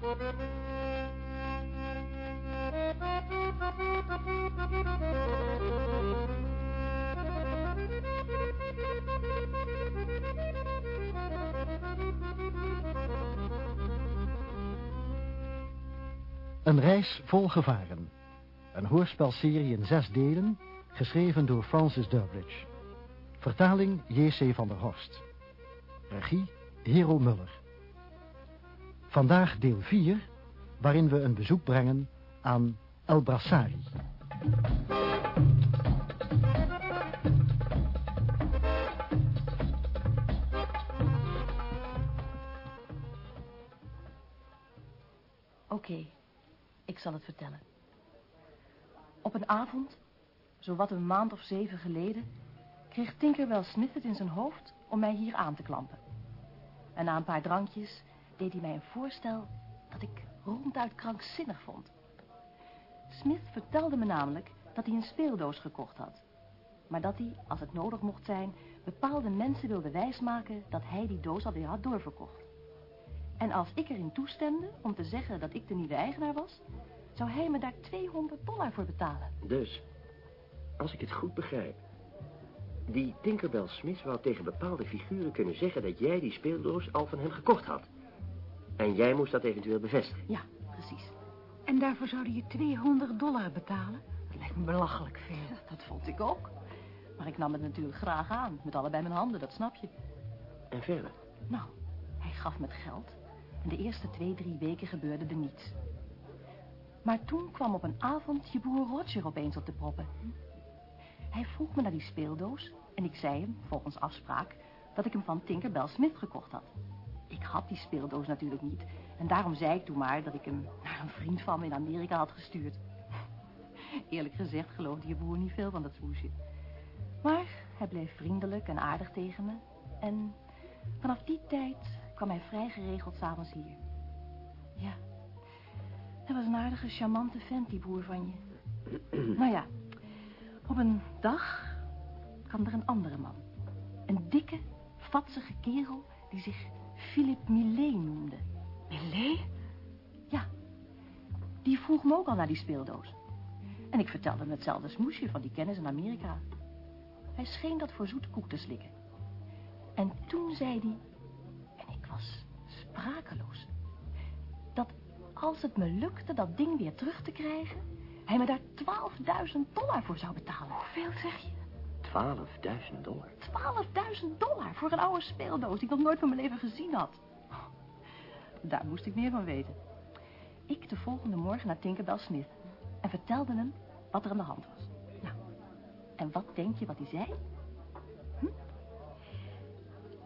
Een reis vol gevaren. Een hoorspelserie in zes delen, geschreven door Francis Durbridge. Vertaling J.C. van der Horst. Regie Hero Muller. Vandaag deel 4, waarin we een bezoek brengen aan El Brassari. Oké, ik zal het vertellen. Op een avond, zowat een maand of zeven geleden, kreeg Tinkerbell Smith het in zijn hoofd om mij hier aan te klampen. En na een paar drankjes deed hij mij een voorstel dat ik ronduit krankzinnig vond. Smith vertelde me namelijk dat hij een speeldoos gekocht had. Maar dat hij, als het nodig mocht zijn, bepaalde mensen wilde wijsmaken dat hij die doos alweer had doorverkocht. En als ik erin toestemde om te zeggen dat ik de nieuwe eigenaar was, zou hij me daar 200 dollar voor betalen. Dus, als ik het goed begrijp... die Tinkerbell Smith wou tegen bepaalde figuren kunnen zeggen... dat jij die speeldoos al van hem gekocht had. En jij moest dat eventueel bevestigen. Ja, precies. En daarvoor zouden je 200 dollar betalen? Dat lijkt me belachelijk veel. Dat vond ik ook. Maar ik nam het natuurlijk graag aan, met allebei mijn handen, dat snap je. En verder? Nou, hij gaf me het geld. En de eerste twee, drie weken gebeurde er niets. Maar toen kwam op een avond je broer Roger opeens op de proppen. Hij vroeg me naar die speeldoos en ik zei hem, volgens afspraak, dat ik hem van Tinkerbell Smith gekocht had. Ik had die speeldoos natuurlijk niet en daarom zei ik toen maar dat ik hem naar een vriend van me in Amerika had gestuurd. Eerlijk gezegd geloofde je broer niet veel van dat smoesje. Maar hij bleef vriendelijk en aardig tegen me en vanaf die tijd kwam hij vrij geregeld s'avonds hier. Ja, hij was een aardige, charmante vent, die broer van je. nou ja, op een dag kwam er een andere man. Een dikke, vatsige kerel die zich Philip Millet noemde. Millet? Ja, die vroeg me ook al naar die speeldoos. En ik vertelde hem hetzelfde smoesje van die kennis in Amerika. Hij scheen dat voor zoete koek te slikken. En toen zei hij, en ik was sprakeloos, dat als het me lukte dat ding weer terug te krijgen, hij me daar 12.000 dollar voor zou betalen. Hoeveel zeg je? 12.000 dollar. 12.000 dollar voor een oude speeldoos die ik nog nooit van mijn leven gezien had. Daar moest ik meer van weten. Ik de volgende morgen naar Tinkerbell Smith en vertelde hem wat er aan de hand was. Nou, en wat denk je wat hij zei? Hm?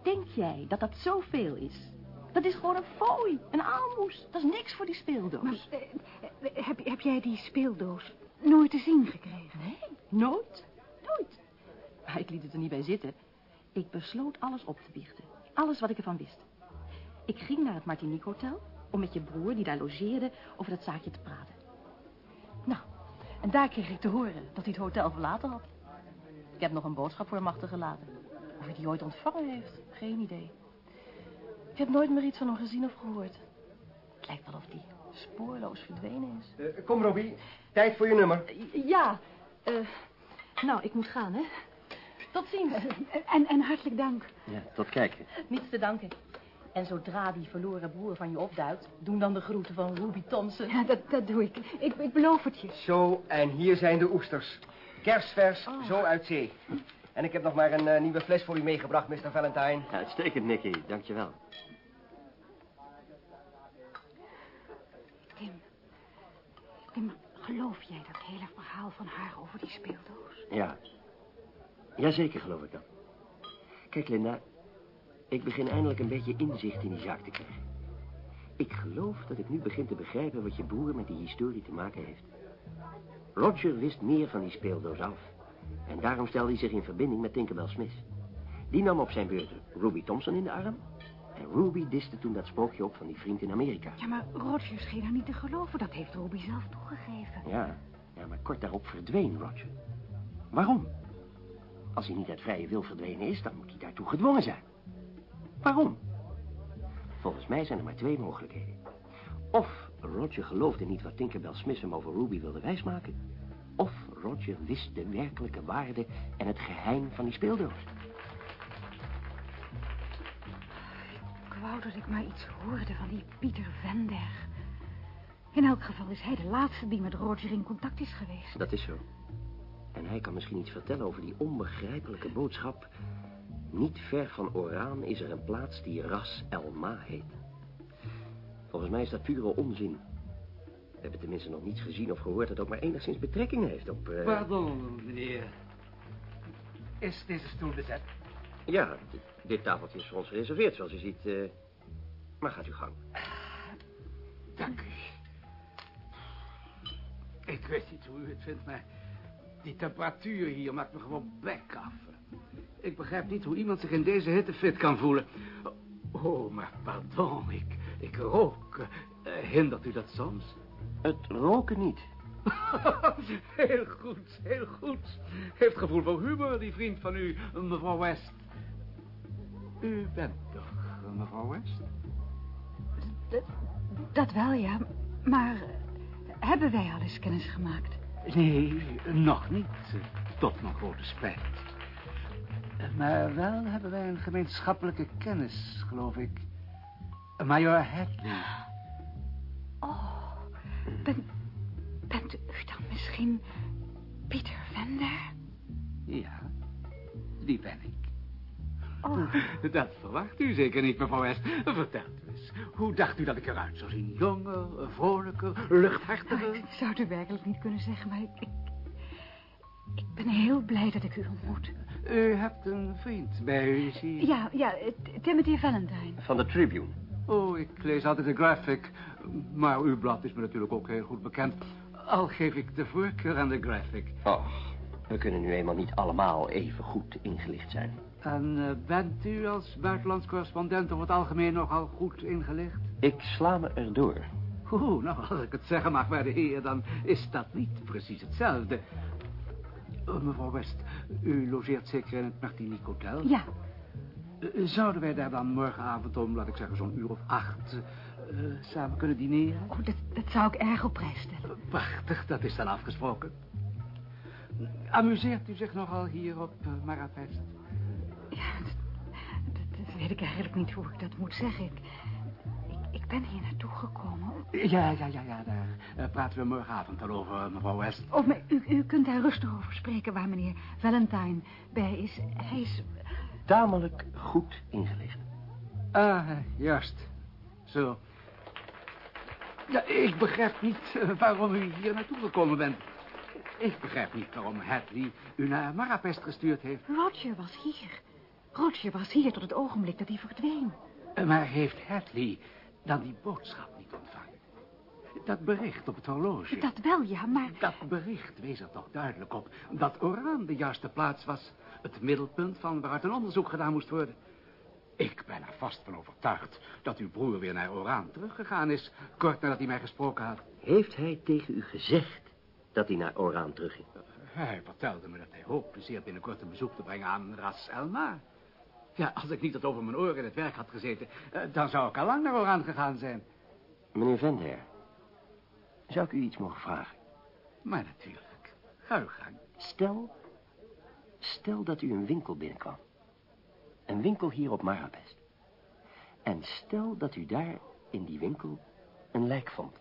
Denk jij dat dat zoveel is? Dat is gewoon een fooi, een aalmoes. Dat is niks voor die speeldoos. Maar eh, heb, heb jij die speeldoos nooit te zien gekregen? Nee, nooit. Nooit. Maar ik liet het er niet bij zitten. Ik besloot alles op te biechten. Alles wat ik ervan wist. Ik ging naar het Martinique Hotel om met je broer, die daar logeerde, over dat zaakje te praten. Nou, en daar kreeg ik te horen dat hij het hotel verlaten had. Ik heb nog een boodschap voor hem achtergelaten. Of hij die ooit ontvangen heeft, geen idee. Ik heb nooit meer iets van hem gezien of gehoord. Het lijkt wel of hij spoorloos verdwenen is. Uh, kom, Robbie. Tijd voor je nummer. Uh, ja. Uh, nou, ik moet gaan, hè. Tot ziens. En, en hartelijk dank. Ja, tot kijken. Niets te danken. En zodra die verloren broer van je opduikt... doen dan de groeten van Ruby Thompson. Ja, dat, dat doe ik. ik. Ik beloof het je. Zo, en hier zijn de oesters. Kerstvers, oh. zo uit zee. En ik heb nog maar een uh, nieuwe fles voor u meegebracht, Mr. Valentine. Uitstekend, Nicky. Dankjewel. Tim. Tim, geloof jij dat hele verhaal van haar over die speeldoos? Ja. Jazeker geloof ik dat. Kijk, Linda. Ik begin eindelijk een beetje inzicht in die zaak te krijgen. Ik geloof dat ik nu begin te begrijpen wat je broer met die historie te maken heeft. Roger wist meer van die speeldoos af. En daarom stelde hij zich in verbinding met Tinkerbell Smith. Die nam op zijn beurt Ruby Thompson in de arm. En Ruby diste toen dat spookje op van die vriend in Amerika. Ja, maar Roger scheen haar niet te geloven. Dat heeft Ruby zelf toegegeven. Ja, ja maar kort daarop verdween Roger. Waarom? Als hij niet uit vrije wil verdwenen is, dan moet hij daartoe gedwongen zijn. Waarom? Volgens mij zijn er maar twee mogelijkheden. Of Roger geloofde niet wat Tinkerbell Smith hem over Ruby wilde wijsmaken. Of Roger wist de werkelijke waarde en het geheim van die speeldoos. Ik wou dat ik maar iets hoorde van die Pieter Vender. In elk geval is hij de laatste die met Roger in contact is geweest. Dat is zo. En hij kan misschien iets vertellen over die onbegrijpelijke boodschap. Niet ver van Oraan is er een plaats die Ras El Ma heet. Volgens mij is dat pure onzin. We hebben tenminste nog niets gezien of gehoord dat ook maar enigszins betrekking heeft op... eh, Pardon, meneer. Is deze stoel bezet? Ja, dit, dit tafeltje is voor ons gereserveerd, zoals u ziet. eh, Maar gaat uw gang. Dank u. Ik weet niet hoe u het vindt, maar die temperatuur hier maakt me gewoon bek af. Ik begrijp niet hoe iemand zich in deze hitte fit kan voelen. Oh, maar pardon, ik, ik rook. Eh, hindert u dat soms? Het roken niet. heel goed, heel goed. Heeft gevoel voor humor, die vriend van u, mevrouw West. U bent toch mevrouw West? Dat, dat wel, ja. Maar eh, hebben wij al eens kennis gemaakt? Nee, nog niet. Tot mijn grote spijt. Maar wel hebben wij een gemeenschappelijke kennis, geloof ik. Major Hadley. Oh, ben, bent u dan misschien Pieter Vender? Ja, die ben ik. Oh, Dat verwacht u zeker niet, mevrouw West. Vertelt u eens. Hoe dacht u dat ik eruit zou zien? Jonger, vrolijker, luchthartiger? ik zou het u werkelijk niet kunnen zeggen, maar ik, ik, ik ben heel blij dat ik u ontmoet. U hebt een vriend bij u, zie. Ja, ja, Timothy Valentine. Van de Tribune. Oh, ik lees altijd de Graphic. Maar uw blad is me natuurlijk ook heel goed bekend. Al geef ik de voorkeur aan de Graphic. Oh, we kunnen nu eenmaal niet allemaal even goed ingelicht zijn. En eh, bent u als buitenlands correspondent over het algemeen nogal goed ingelicht? Ik sla me erdoor. Oeh, nou, als ik het zeggen mag bij de heer, dan is dat niet precies hetzelfde. Eh, mevrouw West, u logeert zeker in het Martinique Hotel? Ja, Eh, zouden wij daar dan morgenavond om, laat ik zeggen, zo'n uur of acht... eh, samen kunnen dineren? oh, dat, dat zou ik erg op prijs stellen. Prachtig, dat is dan afgesproken. Amuseert u zich nogal hier op uh, Marapest? Ja, dat, dat, weet ik eigenlijk niet hoe ik dat moet zeggen. Ik, ik, ik ben hier naartoe gekomen. om- Ja, ja, ja, ja, daar eh, praten we morgenavond al over, mevrouw West. Oh, maar u, u kunt daar rustig over spreken waar meneer Valentine bij is. Hij is... Tamelijk goed ingelicht. Ah, juist. Zo. Ja, ik begrijp niet eh, waarom u hier naartoe gekomen bent. Ik begrijp niet waarom Hadley u naar Marapest gestuurd heeft. Roger was hier. Roger was hier tot het ogenblik dat hij verdween. Eh, Maar heeft Hadley dan die boodschap niet ontvangen? Dat bericht op het horloge. Dat wel, ja, maar... Dat bericht wees er toch duidelijk op dat Oraan de juiste plaats was. Het middelpunt van waaruit een onderzoek gedaan moest worden. Ik ben er vast van overtuigd dat uw broer weer naar Oraan teruggegaan is... kort nadat hij mij gesproken had. Heeft hij tegen u gezegd dat hij naar Oraan terugging? Hij vertelde me dat hij hoopte zeer binnenkort een bezoek te brengen aan Ras Elma. Ja, als ik niet tot over mijn oren in het werk had gezeten... eh, dan zou ik al lang naar Oraan gegaan zijn. Meneer Vender, zou ik u iets mogen vragen? Maar natuurlijk, ga uw gang. Stel, stel dat u een winkel binnenkwam. Een winkel hier op Marabest. En stel dat u daar in die winkel een lijk vond.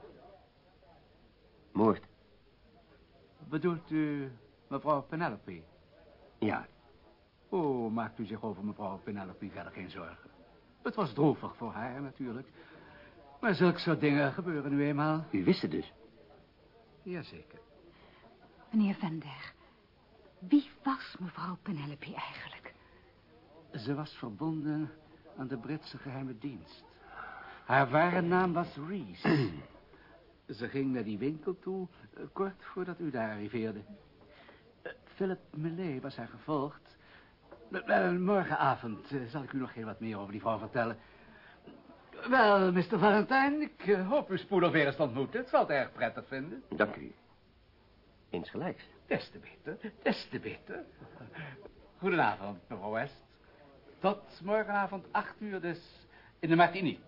Moord, Bedoelt u mevrouw Penelope? ja. Oh, maakt u zich over mevrouw Penelope verder geen zorgen. Het was droevig voor haar natuurlijk. Maar zulke soort dingen gebeuren nu eenmaal. U wist het dus. Jazeker. Meneer Vender, wie was mevrouw Penelope eigenlijk? Ze was verbonden aan de Britse geheime dienst. Haar ware naam was Reese. Ze ging naar die winkel toe, eh, kort voordat u daar arriveerde. Eh, Philip Millet was haar gevolgd. Morgenavond eh, zal ik u nog heel wat meer over die vrouw vertellen. Wel, Mr. Valentine, ik eh, hoop u spoedig weer eens te ontmoeten. Het zal het erg prettig vinden. Dank u. Insgelijks. Des te beter, des te beter. Goedenavond, mevrouw West. Tot morgenavond acht uur dus in de Martinique.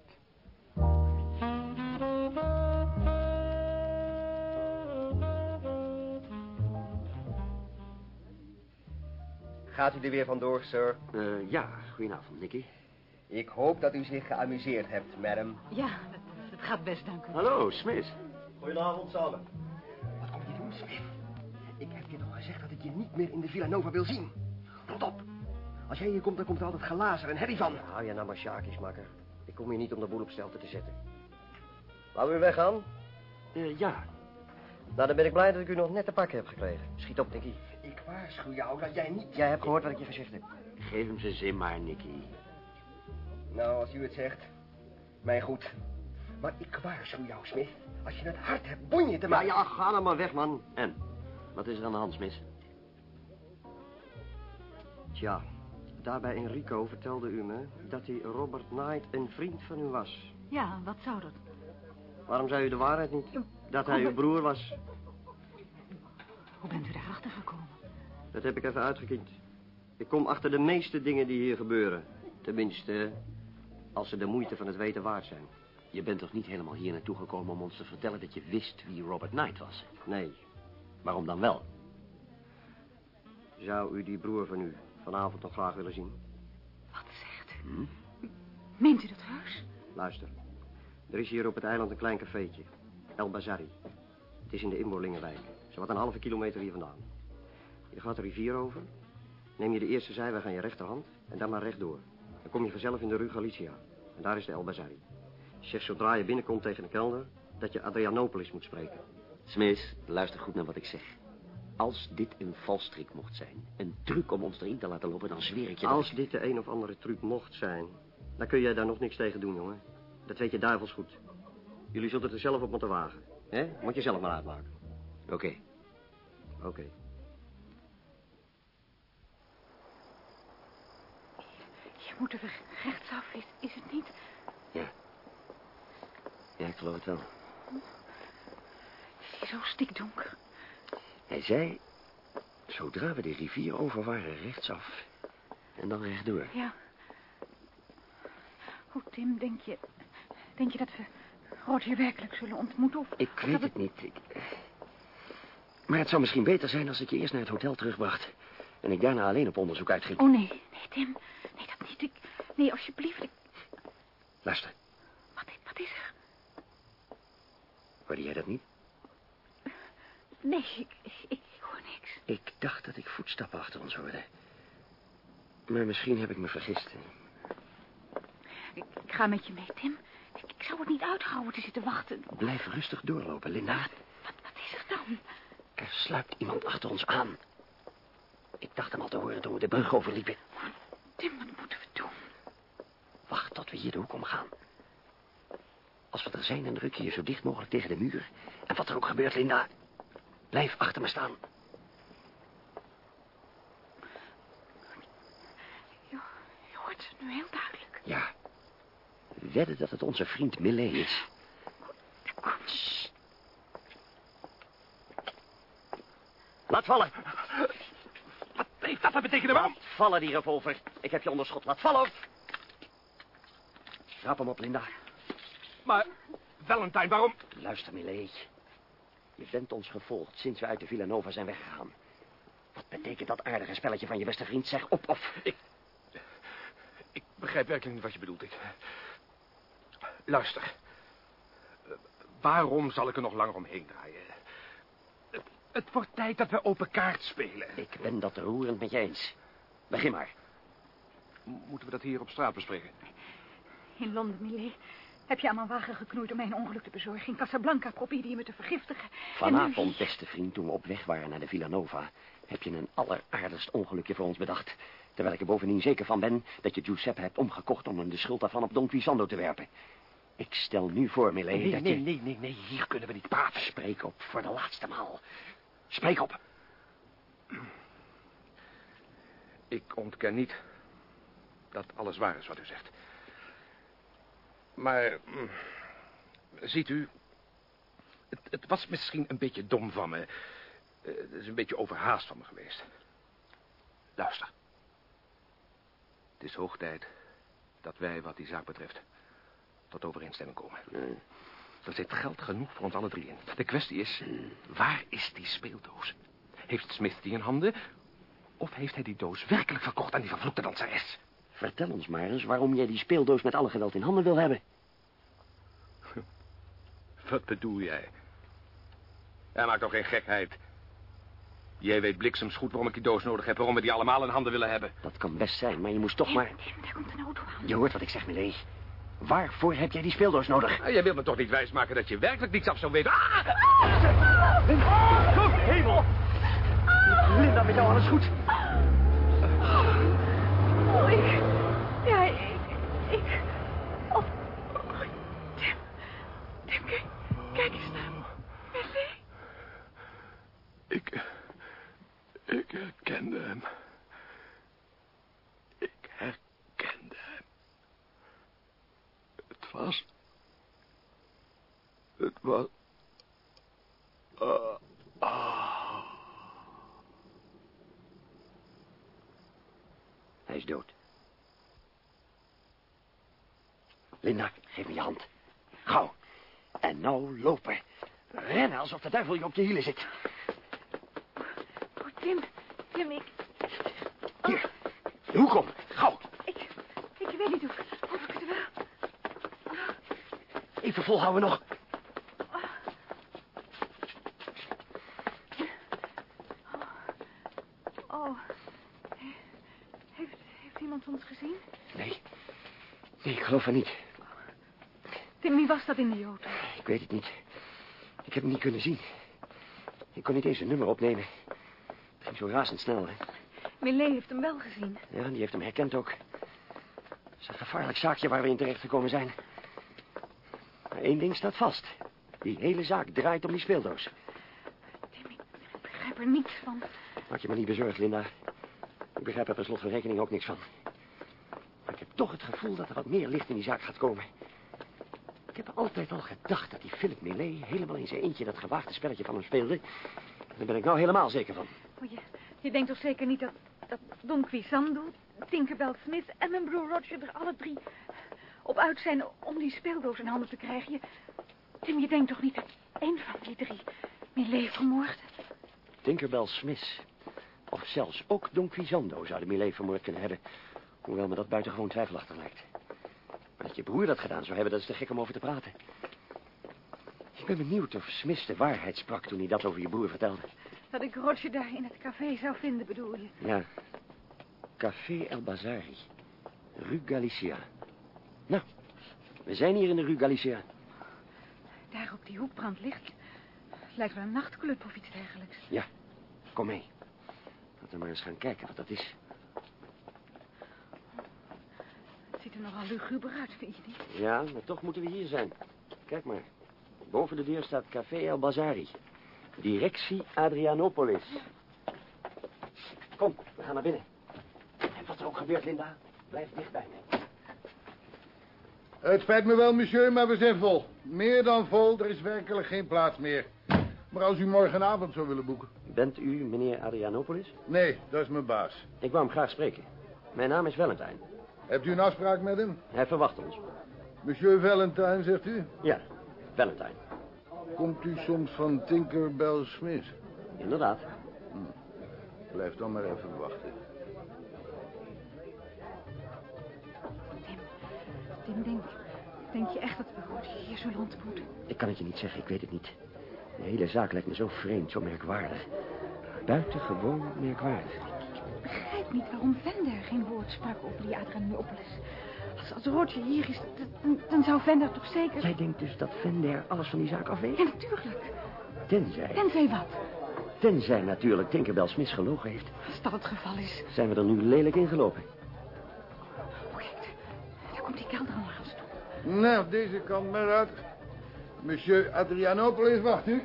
Gaat u er weer vandoor, sir? Eh, ja, goedenavond, Nicky. Ik hoop dat u zich geamuseerd hebt, madam. Ja, het, het gaat best, dank u. Hallo, Smith. Goedenavond samen. Wat kom je doen, Smith? Ik heb je toch gezegd dat ik je niet meer in de Villa Nova wil zien? Rot op. Als jij hier komt, dan komt er altijd glazer en herrie van. Hou je nou maar sjaakjes, makker. Ik kom hier niet om de boel op stelte te zetten. Wou u weggaan? Eh, ja, Nou, dan ben ik blij dat ik u nog net te pakken heb gekregen. Schiet op, Nicky. Ik waarschuw jou dat jij niet... Jij hebt gehoord wat ik je gezegd heb. geef hem zijn zin maar, Nicky. Nou, als u het zegt. Mij goed. Maar ik waarschuw jou, Smith. Als je het hart hebt bonje te Maar maken... ja, ga dan maar weg, man. En, wat is er aan de hand, Smith? Tja, daarbij Enrico vertelde u me dat die Robert Knight een vriend van u was. Ja, wat zou dat? Waarom zei u de waarheid niet? Dat hij uw broer was. Hoe bent u daarachter gekomen? Dat heb ik even uitgekiend. Ik kom achter de meeste dingen die hier gebeuren. Tenminste, als ze de moeite van het weten waard zijn. Je bent toch niet helemaal hier naartoe gekomen om ons te vertellen dat je wist wie Robert Knight was? Nee. Waarom dan wel? Zou u die broer van u vanavond nog graag willen zien? Wat zegt u? Hm? Meent u dat heus? Luister. Er is hier op het eiland een klein cafeetje. El Bazari. Het is in de inboorlingenwijk. Zo wat een halve kilometer hier vandaan. Je gaat de rivier over. Neem je de eerste zijweg aan je rechterhand. En dan maar rechtdoor. Dan kom je vanzelf in de Rue Galicia. En daar is de El Bazari. Zeg zodra je binnenkomt tegen de kelder... dat je Adrianopolis moet spreken. Smith, luister goed naar wat ik zeg. Als dit een valstrik mocht zijn, een truc om ons erin te laten lopen, dan zweer ik je Als dit de een of andere truc mocht zijn... dan kun jij daar nog niks tegen doen, jongen. Dat weet je duivels goed. Jullie zullen het er zelf op moeten wagen. hè? Moet je zelf maar uitmaken. Oké, Oké. Moeten we rechtsaf, is, is het niet? ja. Ja, ik geloof het wel. Het is zo stikdonker. Hij zei, zodra we de rivier over waren, rechtsaf. En dan rechtdoor. Ja. Hoe, Tim, denk je... Denk je dat we Roger werkelijk zullen ontmoeten? Of, Ik weet het niet. Ik... Maar het zou misschien beter zijn als ik je eerst naar het hotel terugbracht. En ik daarna alleen op onderzoek uitging. Oh, nee. Nee, Tim. Niet. Ik... Nee, alsjeblieft. Ik... Luister, Wat, wat is er? hoorde jij dat niet? Nee, ik, ik, ik hoor niks. Ik dacht dat ik voetstappen achter ons hoorde. Maar misschien heb ik me vergist. Ik, ik ga met je mee, Tim. Ik, ik zou het niet uithouden te zitten wachten. Blijf rustig doorlopen, Linda. Wat, wat is er dan? Er sluipt iemand achter ons aan. Ik dacht hem al te horen toen we de brug overliepen. Tim, wat moeten we doen? Wacht tot we hier de hoek omgaan. Als we er zijn, dan druk je je zo dicht mogelijk tegen de muur. En wat er ook gebeurt, Linda, blijf achter me staan. Je, je hoort het nu heel duidelijk. Ja. Wedden dat het onze vriend Millet is. Laat vallen. Dat te betekenen, man? Vallen, die revolver. Ik heb je onder schot. Laat vallen. Rap hem op, Linda. Maar, Valentine, waarom? Luister, Millet. Je bent ons gevolgd sinds we uit de Villanova zijn weggegaan. Wat betekent dat aardige spelletje van je beste vriend? Zeg op of... Ik... Ik begrijp werkelijk niet wat je bedoelt. Ik... Luister. Waarom zal ik er nog langer omheen draaien? Het, wordt tijd dat we open kaart spelen. Ik ben dat roerend met je eens. Begin maar. Moeten we dat hier op straat bespreken? In Londen, Millet, heb je aan mijn wagen geknoeid om mij een ongeluk te bezorgen. In Casablanca probeerde je me te vergiftigen. Nu- Vanavond, beste vriend, toen we op weg waren naar de Villanova... heb je een alleraardigst ongelukje voor ons bedacht. Terwijl ik er bovendien zeker van ben dat je Giuseppe hebt omgekocht... om hem de schuld daarvan op Don Quixondo te werpen. Ik stel nu voor, Millet, Nee, dat nee, je... nee, nee, nee, hier kunnen we niet praten. Spreek op, voor de laatste maal. Spreek op. Ik ontken niet dat alles waar is wat u zegt. Maar, mm, ziet u, het, het was misschien een beetje dom van me. Eh, Het is een beetje overhaast van me geweest. Luister. Het is hoog tijd dat wij, wat die zaak betreft, tot overeenstemming komen. Er zit geld genoeg voor ons alle drie in. De kwestie is, waar is die speeldoos? Heeft Smith die in handen? Of heeft hij die doos werkelijk verkocht aan die vervloekte danseres? Vertel ons maar eens waarom jij die speeldoos met alle geweld in handen wil hebben. Wat bedoel jij? Hij maakt toch geen gekheid. Jij weet bliksems goed waarom ik die doos nodig heb... waarom we die allemaal in handen willen hebben. Dat kan best zijn, maar je moest toch maar... Daar komt een auto aan. Je hoort wat ik zeg, Millie. Waarvoor heb jij die speeldoos nodig? Ah, jij wilt me toch niet wijsmaken dat je werkelijk niets af zou weten? Ah! Goed hemel! Linda, met jou alles goed? Oh, ik... Ja, ik... ik... Oh, Tim. Tim, kijk, kijk eens naar Millie. Ik... Ik herkende hem. Ik herkende hem. Het was... Het was... Ah, ah. Hij is dood. Linda, geef me je hand. Gauw. En nou lopen. Rennen alsof de duivel je op je hielen zit. Oh, Tim. Tim, ik... Hier, de hoek om. Gauw. Ik... Ik weet niet of, of ik het wel... Even volhouden nog. Oh. Heeft, heeft iemand ons gezien? Nee. Nee, ik geloof van niet. Tim, wie was dat in de auto? Ik weet het niet. Ik heb hem niet kunnen zien. Ik kon niet eens een nummer opnemen. Het ging zo razendsnel, hè. Millet heeft hem wel gezien. Ja, die heeft hem herkend ook. Het is een gevaarlijk zaakje waar we in terecht gekomen zijn. Maar één ding staat vast. Die hele zaak draait om die speeldoos. Tim, ik begrijp er niets van. Maak je maar niet bezorgd, Linda. Ik begrijp er per slot van rekening ook niks van. Maar ik heb toch het gevoel dat er wat meer licht in die zaak gaat komen. Altijd al gedacht dat die Philip Millet helemaal in zijn eentje dat gewaagde spelletje van hem speelde. Daar ben ik nou helemaal zeker van. Oh, je, je denkt toch zeker niet dat, dat Don Quixando, Tinkerbell Smith en mijn broer Roger er alle drie op uit zijn om die speeldoos in handen te krijgen? Je, Tim, je denkt toch niet dat één van die drie Millet vermoord? Tinkerbell Smith. Of zelfs ook Don Quixondo zouden Millet vermoord kunnen hebben. Hoewel me dat buitengewoon twijfelachtig lijkt. Dat je broer dat gedaan zou hebben, dat is te gek om over te praten. Ik ben benieuwd of Smith de waarheid sprak toen hij dat over je broer vertelde. Dat ik Roger daar in het café zou vinden, bedoel je? Ja. Café El Bazari. Rue Galicia. Nou, we zijn hier in de Rue Galicia. Daar op die hoek brandt licht. Lijkt wel een nachtclub of iets dergelijks. Ja, kom mee. Laten we maar eens gaan kijken wat dat is. Het ziet er nogal luguber uit, vind je niet? Ja, maar toch moeten we hier zijn. Kijk maar. Boven de deur staat Café El Bazari. Directie Adrianopolis. Kom, we gaan naar binnen. En wat er ook gebeurt, Linda, blijf dicht bij me. Het spijt me wel, monsieur, maar we zijn vol. Meer dan vol, er is werkelijk geen plaats meer. Maar als u morgenavond zou willen boeken. Bent u meneer Adrianopolis? Nee, dat is mijn baas. Ik wou hem graag spreken. Mijn naam is Valentine. Hebt u een afspraak met hem? Hij verwacht ons. Monsieur Valentine, zegt u? Ja, Valentine. Komt u soms van Tinkerbell Smith? Inderdaad. Blijf dan maar even wachten. Tim, Tim, denk, denk je echt dat we hier zullen ontmoeten? Ik kan het je niet zeggen, ik weet het niet. De hele zaak lijkt me zo vreemd, zo merkwaardig. Buitengewoon merkwaardig. Ik begrijp niet waarom Vender geen woord sprak over die Adrianopolis. Als, als Roger hier is, dan, dan zou Vender toch zeker... Jij denkt dus dat Vender alles van die zaak afweegt? Ja, natuurlijk. Tenzij, Tenzij wat? tenzij natuurlijk Tinkerbell Smith gelogen heeft. Als dat het geval is. Zijn we er nu lelijk ingelopen. Oh, kijk, daar- daar komt die kelder naar ons toe. Nou, deze kant maar uit. Monsieur Adrianopolis, wacht u.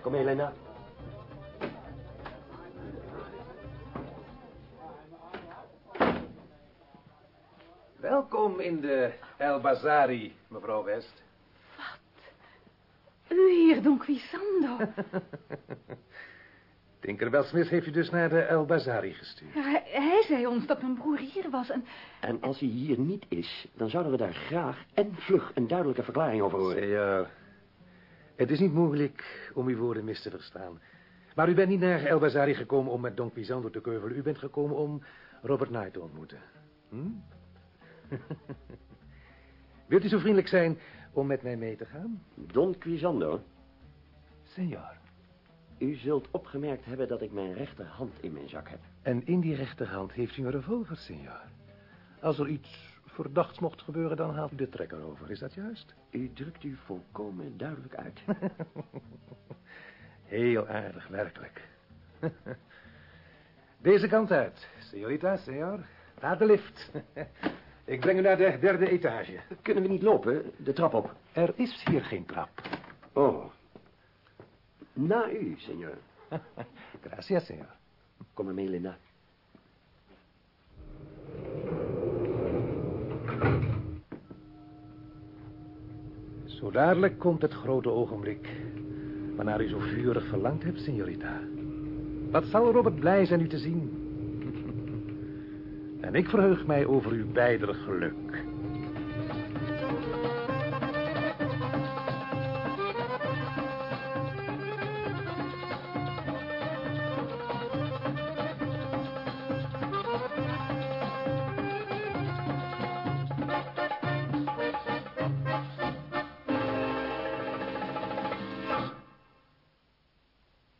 Kom mee, Welkom in de El Bazari, mevrouw West. U hier, Don Quixando. Tinkerbell Smith heeft u dus naar de El Bazari gestuurd. Ja, hij, hij zei ons dat mijn broer hier was en... En als hij hier niet is, dan zouden we daar graag en vlug een duidelijke verklaring over horen. Ja, het is niet moeilijk om uw woorden mis te verstaan. Maar u bent niet naar El Bazari gekomen om met Don Quixando te keuvelen. U bent gekomen om Robert Knight te ontmoeten. Hm? Wilt u zo vriendelijk zijn om met mij mee te gaan? Don Quisando, Senor. u zult opgemerkt hebben dat ik mijn rechterhand in mijn zak heb. En in die rechterhand heeft u een revolver, senor. Als er iets verdachts mocht gebeuren, dan haalt u de trekker over. Is dat juist? U drukt u volkomen duidelijk uit. Heel aardig, werkelijk. Deze kant uit. Señorita, senor. Naar de lift. Ik breng u naar de derde etage. Kunnen we niet lopen, de trap op? Er is hier geen trap. Oh. Na u, senor. Gracias, senor. Kom mee, Linda. Zo dadelijk komt het grote ogenblik... waarnaar u zo vurig verlangd hebt, signorita. Wat zal Robert blij zijn u te zien. En ik verheug mij over uw beider geluk.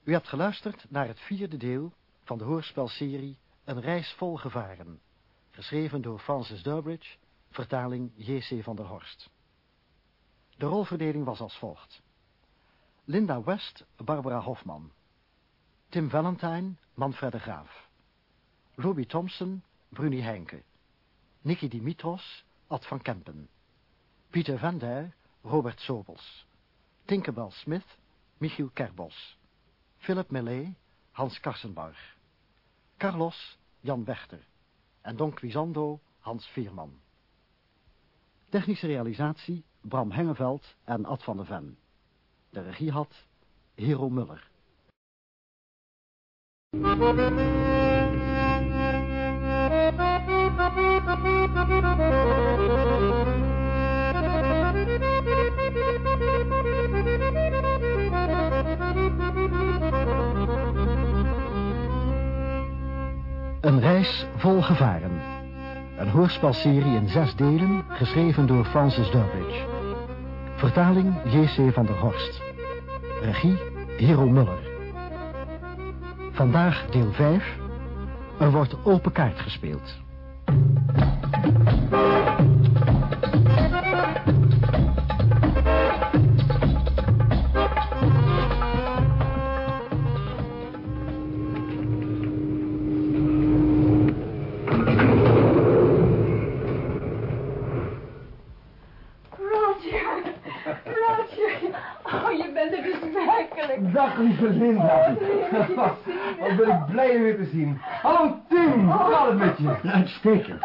U hebt geluisterd naar het vierde deel van de hoorspelserie Een reis vol gevaren. Geschreven door Francis Durbridge, vertaling J.C. van der Horst. De rolverdeling was als volgt. Linda West, Barbara Hofman. Tim Valentine, Manfred de Graaf. Ruby Thompson, Bruni Heinke. Nicky Dimitros, Ad van Kempen. Pieter van der, Robert Sobels. Tinkerbell Smith, Michiel Kerbos. Philip Millet, Hans Karsenbarg. Carlos, Jan Wechter. En Don Quisando, Hans Vierman. Technische realisatie, Bram Hengeveld en Ad van der Ven. De regie had Hero Muller. Reis vol gevaren. Een hoorspelserie in zes delen, geschreven door Francis Durbridge. Vertaling J.C. van der Horst. Regie Hero Muller. Vandaag deel 5. Er wordt open kaart gespeeld. Blij je weer te zien. Hallo, Tim. Hoe gaat het met je? Uitstekend.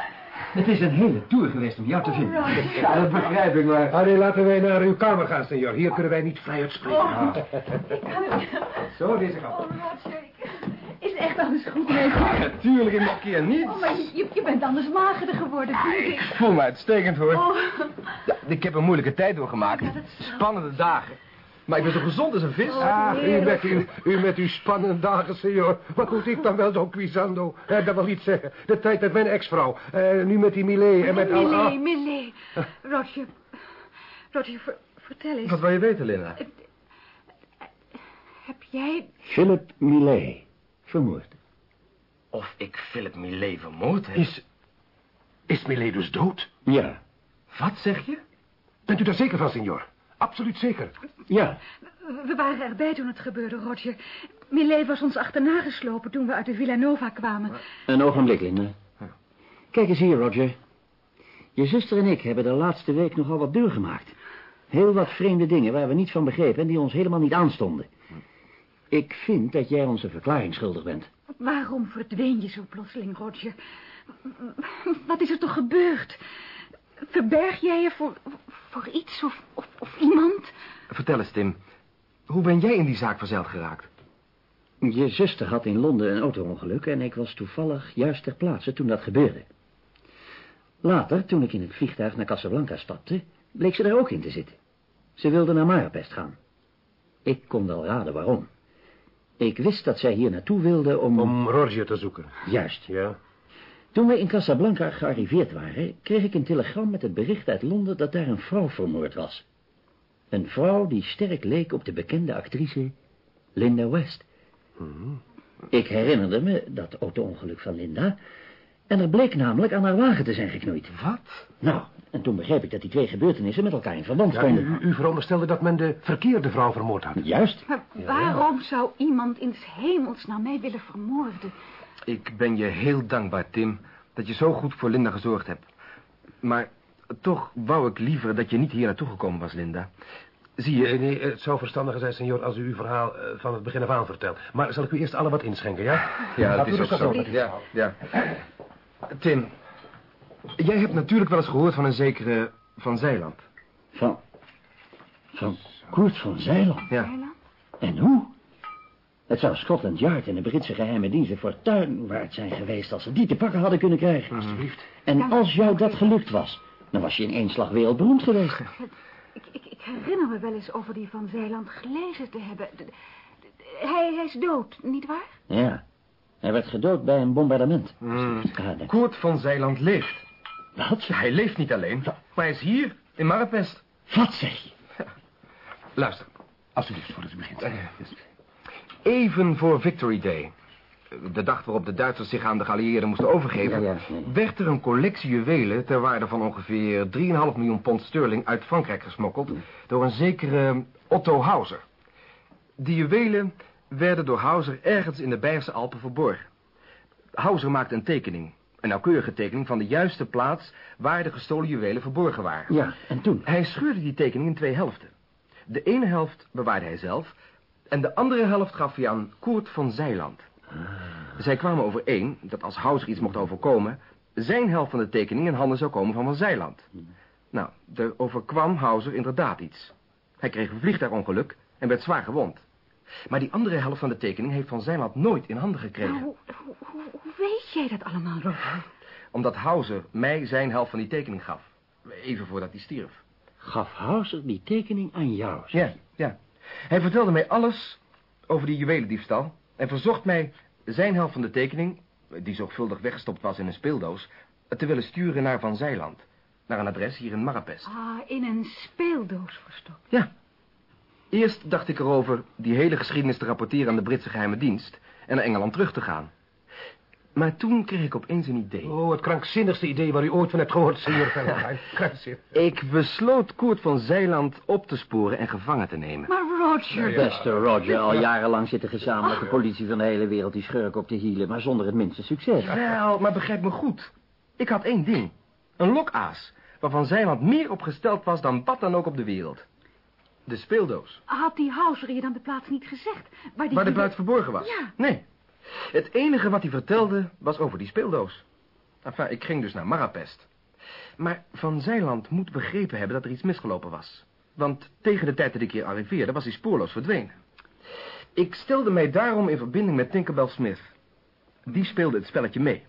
Het is een hele tour geweest om jou te vinden. Ja, dat begrijp ik, maar... Ah, nee, laten wij naar uw kamer gaan, senor. Hier kunnen wij niet vrij uitspreken. Oh, Zo, deze kant. oh. Is echt alles goed je? Natuurlijk, ik mag hier niet. Oh, maar je, je- bent anders magerder geworden, vind Ik ik. voel me uitstekend, hoor. Oh, Ja, ik heb een moeilijke tijd doorgemaakt. Ja, dat is wel- Spannende dagen. Maar ik ben zo gezond als een vis. Oh, Ah, u met, uw, u met uw spannende dagen, senor. Wat moet ik dan wel zo quisando? Eh, dat wil niet zeggen. De tijd met mijn ex-vrouw. Eh, nu met die Millet en met... al- Millet, ah. Millet. Roger, Roger, ver- vertel eens. Wat wil je weten, Linda? Heb jij... Philip Millet, vermoord. Of ik Philip Millet vermoord heb? Is... Is Millet dus dood? Ja, Wat zeg je? Bent u daar zeker van, senor? Absoluut zeker. ja. We waren erbij toen het gebeurde, Roger. Millet was ons achterna geslopen toen we uit de Villanova kwamen. Een ogenblik, Linda. Kijk eens hier, Roger. Je zuster en ik hebben de laatste week nogal wat doorgemaakt. Heel wat vreemde dingen waar we niets van begrepen en die ons helemaal niet aanstonden. Ik vind dat jij ons een verklaring schuldig bent. Waarom verdween je zo plotseling, Roger? Wat is er toch gebeurd? Verberg jij je voor, voor iets of, of, of iemand? Vertel eens, Tim. Hoe ben jij in die zaak verzeild geraakt? Je zuster had in Londen een auto-ongeluk en ik was toevallig juist ter plaatse toen dat gebeurde. Later, toen ik in het vliegtuig naar Casablanca stapte, bleek ze er ook in te zitten. Ze wilde naar Marapest gaan. Ik kon wel raden waarom. Ik wist dat zij hier naartoe wilde om... Om Roger te zoeken. Juist. Ja. Toen wij in Casablanca gearriveerd waren... kreeg ik een telegram met het bericht uit Londen... dat daar een vrouw vermoord was. Een vrouw die sterk leek op de bekende actrice Linda West. Ik herinnerde me dat auto-ongeluk van Linda... en er bleek namelijk aan haar wagen te zijn geknoeid. Wat? Nou, en toen begreep ik dat die twee gebeurtenissen met elkaar in verband Ja, stonden. u, u veronderstelde dat men de verkeerde vrouw vermoord had. Juist. Maar waarom zou iemand in 's hemelsnaam mij willen vermoorden? Ik ben je heel dankbaar, Tim, dat je zo goed voor Linda gezorgd hebt. Maar toch wou ik liever dat je niet hier naartoe gekomen was, Linda. Zie je... Nee, nee, het zou verstandiger zijn, senor, als u uw verhaal eh, van het begin af aan vertelt. Maar zal ik u eerst alle wat inschenken, ja? Ja, dat is ook zo. Ja, ja. Tim, jij hebt natuurlijk wel eens gehoord van een zekere Van Zeiland. Van... van Koert van Zeiland. Ja. En hoe? Het zou Scotland Yard en de Britse geheime diensten fortuin waard zijn geweest... als ze die te pakken hadden kunnen krijgen. Alsjeblieft. En als jou dat gelukt was... dan was je in één slag wereldberoemd geweest. Ik, ik, ik herinner me wel eens over die van Zeiland gelezen te hebben. Hij, hij is dood, nietwaar? Ja. Hij werd gedood bij een bombardement. Mm. Ah, Koert van Zeiland leeft. Wat? Hij leeft niet alleen, maar hij is hier, in Marapest. Wat zeg je? Luister, Alsjeblieft, voordat u begint. Even voor Victory Day... de dag waarop de Duitsers zich aan de geallieerden moesten overgeven... Ja, ja, ja. werd er een collectie juwelen ter waarde van ongeveer 3,5 miljoen pond sterling uit Frankrijk gesmokkeld... door een zekere Otto Hauser. Die juwelen werden door Hauser ergens in de Beierse Alpen verborgen. Hauser maakte een tekening, een nauwkeurige tekening van de juiste plaats... waar de gestolen juwelen verborgen waren. Ja, en toen? Hij scheurde die tekening in twee helften. De ene helft bewaarde hij zelf... en de andere helft gaf hij aan Koert van Zeiland. Zij kwamen overeen dat als Hauser iets mocht overkomen... zijn helft van de tekening in handen zou komen van Van Zeiland. Nou, er overkwam Hauser inderdaad iets. Hij kreeg een vliegtuigongeluk en werd zwaar gewond. Maar die andere helft van de tekening heeft Van Zeiland nooit in handen gekregen. Nou, hoe, hoe, weet jij dat allemaal? Omdat Hauser mij zijn helft van die tekening gaf. Even voordat hij stierf. Gaf Hauser die tekening aan jou? zeg Ja, ja. Hij vertelde mij alles over die juwelendiefstal... en verzocht mij zijn helft van de tekening... die zorgvuldig weggestopt was in een speeldoos... te willen sturen naar Van Zeiland. Naar een adres hier in Marapest. Ah, in een speeldoos verstopt. Ja. Eerst dacht ik erover die hele geschiedenis te rapporteren aan de Britse geheime dienst... en naar Engeland terug te gaan. Maar toen kreeg ik opeens een idee. Oh, het krankzinnigste idee waar u ooit van hebt gehoord, senor. Krankzinnig. Ik besloot Koert van Zeiland op te sporen en gevangen te nemen. Maar Roger... Beste Roger, al jarenlang zit de gezamenlijke politie van de hele wereld die schurk op de hielen, maar zonder het minste succes. Wel, maar begrijp me goed. Ik had één ding. Een lokaas, waarvan Zeiland meer op gesteld was dan wat dan ook op de wereld. De speeldoos, Had die Hauser je dan de plaats niet gezegd? Waar, die waar de buit verborgen was. Ja. Nee. Het enige wat hij vertelde was over die speeldoos. Enfin, ik ging dus naar Marapest. Maar Van Zeiland moet begrepen hebben dat er iets misgelopen was. Want tegen de tijd dat ik hier arriveerde was hij spoorloos verdwenen. Ik stelde mij daarom in verbinding met Tinkerbell Smith. Die speelde het spelletje mee.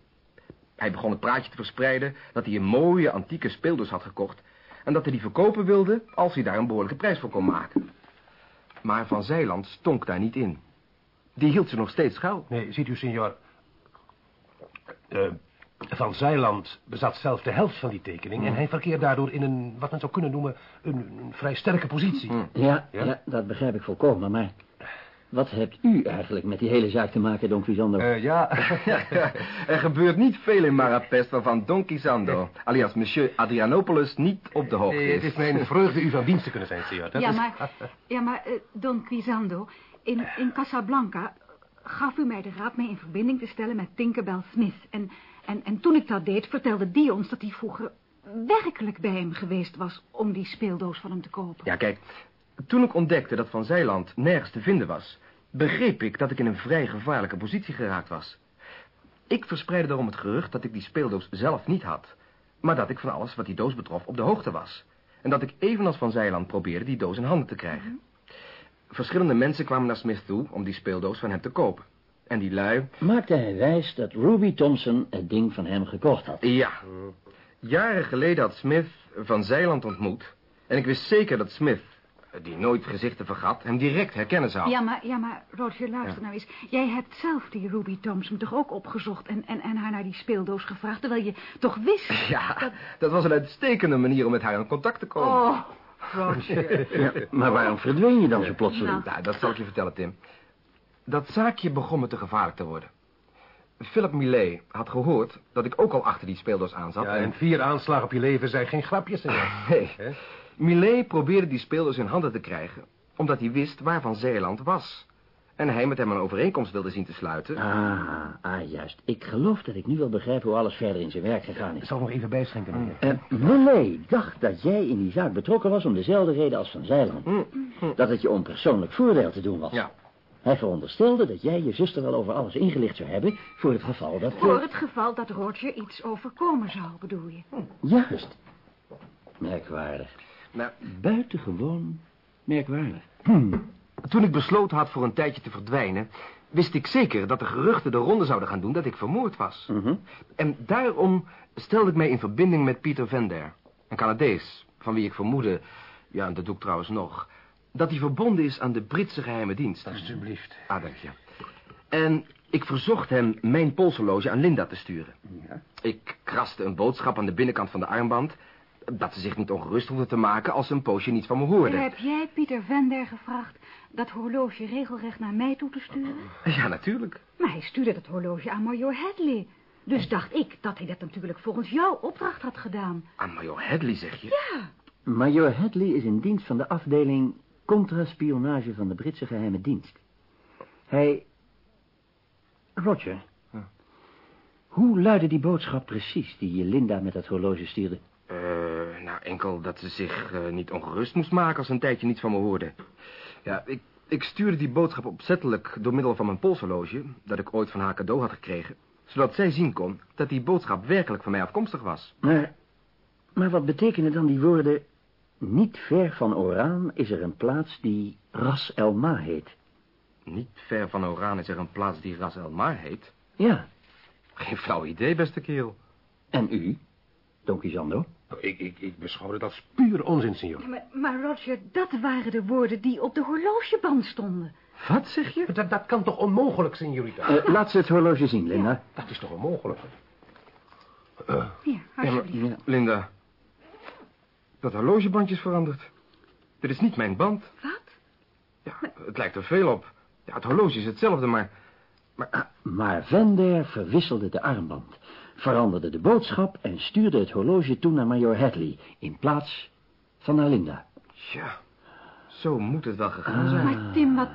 Hij begon het praatje te verspreiden dat hij een mooie antieke speeldoos had gekocht... en dat hij die verkopen wilde als hij daar een behoorlijke prijs voor kon maken. Maar Van Zeiland stonk daar niet in. Die hield ze nog steeds schuil. Nee, ziet u, senor. Eh, van Zeiland bezat zelf de helft van die tekening... en hij verkeert daardoor in een, wat men zou kunnen noemen... een, een vrij sterke positie. Ja, Ja? ja, dat begrijp ik volkomen, maar... Wat hebt u eigenlijk met die hele zaak te maken, Don Quixondo? Eh, ja, er gebeurt niet veel in Marapest waarvan Don Quixando, alias monsieur Adrianopoulos, niet op de hoogte Eh, het is. is mijn vreugde u van dienst te kunnen zijn, senor. Dat ja, is- maar, ja, maar eh, Don Quixando, in, in Casablanca gaf u mij de raad mij in verbinding te stellen met Tinkerbell Smith. En, en, en toen ik dat deed, vertelde die ons dat hij vroeger werkelijk bij hem geweest was om die speeldoos van hem te kopen. Ja, kijk, toen ik ontdekte dat Van Zeiland nergens te vinden was, begreep ik dat ik in een vrij gevaarlijke positie geraakt was. Ik verspreidde daarom het gerucht dat ik die speeldoos zelf niet had, maar dat ik van alles wat die doos betrof op de hoogte was. En dat ik evenals Van Zeiland probeerde die doos in handen te krijgen. Verschillende mensen kwamen naar Smith toe om die speeldoos van hem te kopen. En die lui... Maakte hij wijs dat Ruby Thompson het ding van hem gekocht had? Ja. Jaren geleden had Smith Van Zeiland ontmoet. En ik wist zeker dat Smith die nooit gezichten vergat, hem direct herkennen zou. Ja, maar, ja, maar Roger, luister nou eens. Jij hebt zelf die Ruby Thompson toch ook opgezocht... En, en, en haar naar die speeldoos gevraagd... terwijl je toch wist... Ja, dat... was een uitstekende manier om met haar in contact te komen. Oh, Roger. Ja, maar waarom verdween je dan zo plotseling? Nou. Ja, dat zal ik je vertellen, Tim. Dat zaakje begon me te gevaarlijk te worden. Philip Millet had gehoord dat ik ook al achter die speeldoos aan zat. Ja, en vier aanslagen op je leven zijn geen grapjes. Nee. Hè? Millet probeerde die speeldoos in handen te krijgen... omdat hij wist waar Van Zeeland was. En hij met hem een overeenkomst wilde zien te sluiten. Ah, ah, juist. Ik geloof dat ik nu wel begrijp hoe alles verder in zijn werk gegaan is. Zal ik nog even bijschenken, meneer? Uh, Millet dacht dat jij in die zaak betrokken was om dezelfde reden als Van Zeiland. Dat het je om persoonlijk voordeel te doen was. Ja. Hij veronderstelde dat jij je zuster wel over alles ingelicht zou hebben... voor het geval dat... Voor het geval dat Roger iets overkomen zou, bedoel je? Juist. Merkwaardig. Nou, Buitengewoon merkwaardig. toen ik besloten had voor een tijdje te verdwijnen... wist ik zeker dat de geruchten de ronde zouden gaan doen dat ik vermoord was. Mhm. En daarom stelde ik mij in verbinding met Pieter Vender, een Canadees... van wie ik vermoedde, ja, en dat doe ik trouwens nog... dat hij verbonden is aan de Britse geheime dienst. Alsjeblieft. Ah, dank je. En ik verzocht hem mijn polshorloge aan Linda te sturen. Ja. Ik kraste een boodschap aan de binnenkant van de armband... dat ze zich niet ongerust hoefde te maken als ze een poosje niets van me hoorde. Heb jij Pieter Vender gevraagd dat horloge regelrecht naar mij toe te sturen? Ja, natuurlijk. Maar hij stuurde dat horloge aan Major Hadley. Dus dacht ik dat hij dat natuurlijk volgens jouw opdracht had gedaan. Aan Major Hadley, zeg je? Ja, Major Hadley is in dienst van de afdeling contraspionage van de Britse geheime dienst. Hij... Roger. Hoe luidde die boodschap precies die je Linda met dat horloge stuurde? Eh, nou, enkel dat ze zich eh, niet ongerust moest maken als ze een tijdje niets van me hoorde. Ja, ik, ik stuurde die boodschap opzettelijk door middel van mijn polshorloge... dat ik ooit van haar cadeau had gekregen... zodat zij zien kon dat die boodschap werkelijk van mij afkomstig was. Maar, maar wat betekenen dan die woorden... Niet ver van Oraan is er een plaats die Ras El Ma heet. Niet ver van Oraan is er een plaats die Ras El Mar heet. Ja, Geen flauw idee, beste kerel. en u, Don Quixote? Ik, ik, ik beschouw het als puur onzin. Ja, maar, maar Roger, dat waren de woorden die op de horlogeband stonden. Wat zeg je? Dat, dat kan toch onmogelijk, senorita? Eh, laat ze het horloge zien, Linda. Dat is toch onmogelijk? Hier, Ja, maar, alsjeblieft. Ja. Linda, dat horlogebandje is veranderd. Dit is niet mijn band. Wat? Ja, het lijkt er veel op. Ja, het horloge is hetzelfde, maar... Maar Maar Vender verwisselde de armband, veranderde de boodschap en stuurde het horloge toe naar Major Hadley in plaats van naar Linda. ja, zo moet het wel gegaan zijn. Maar Tim, wat,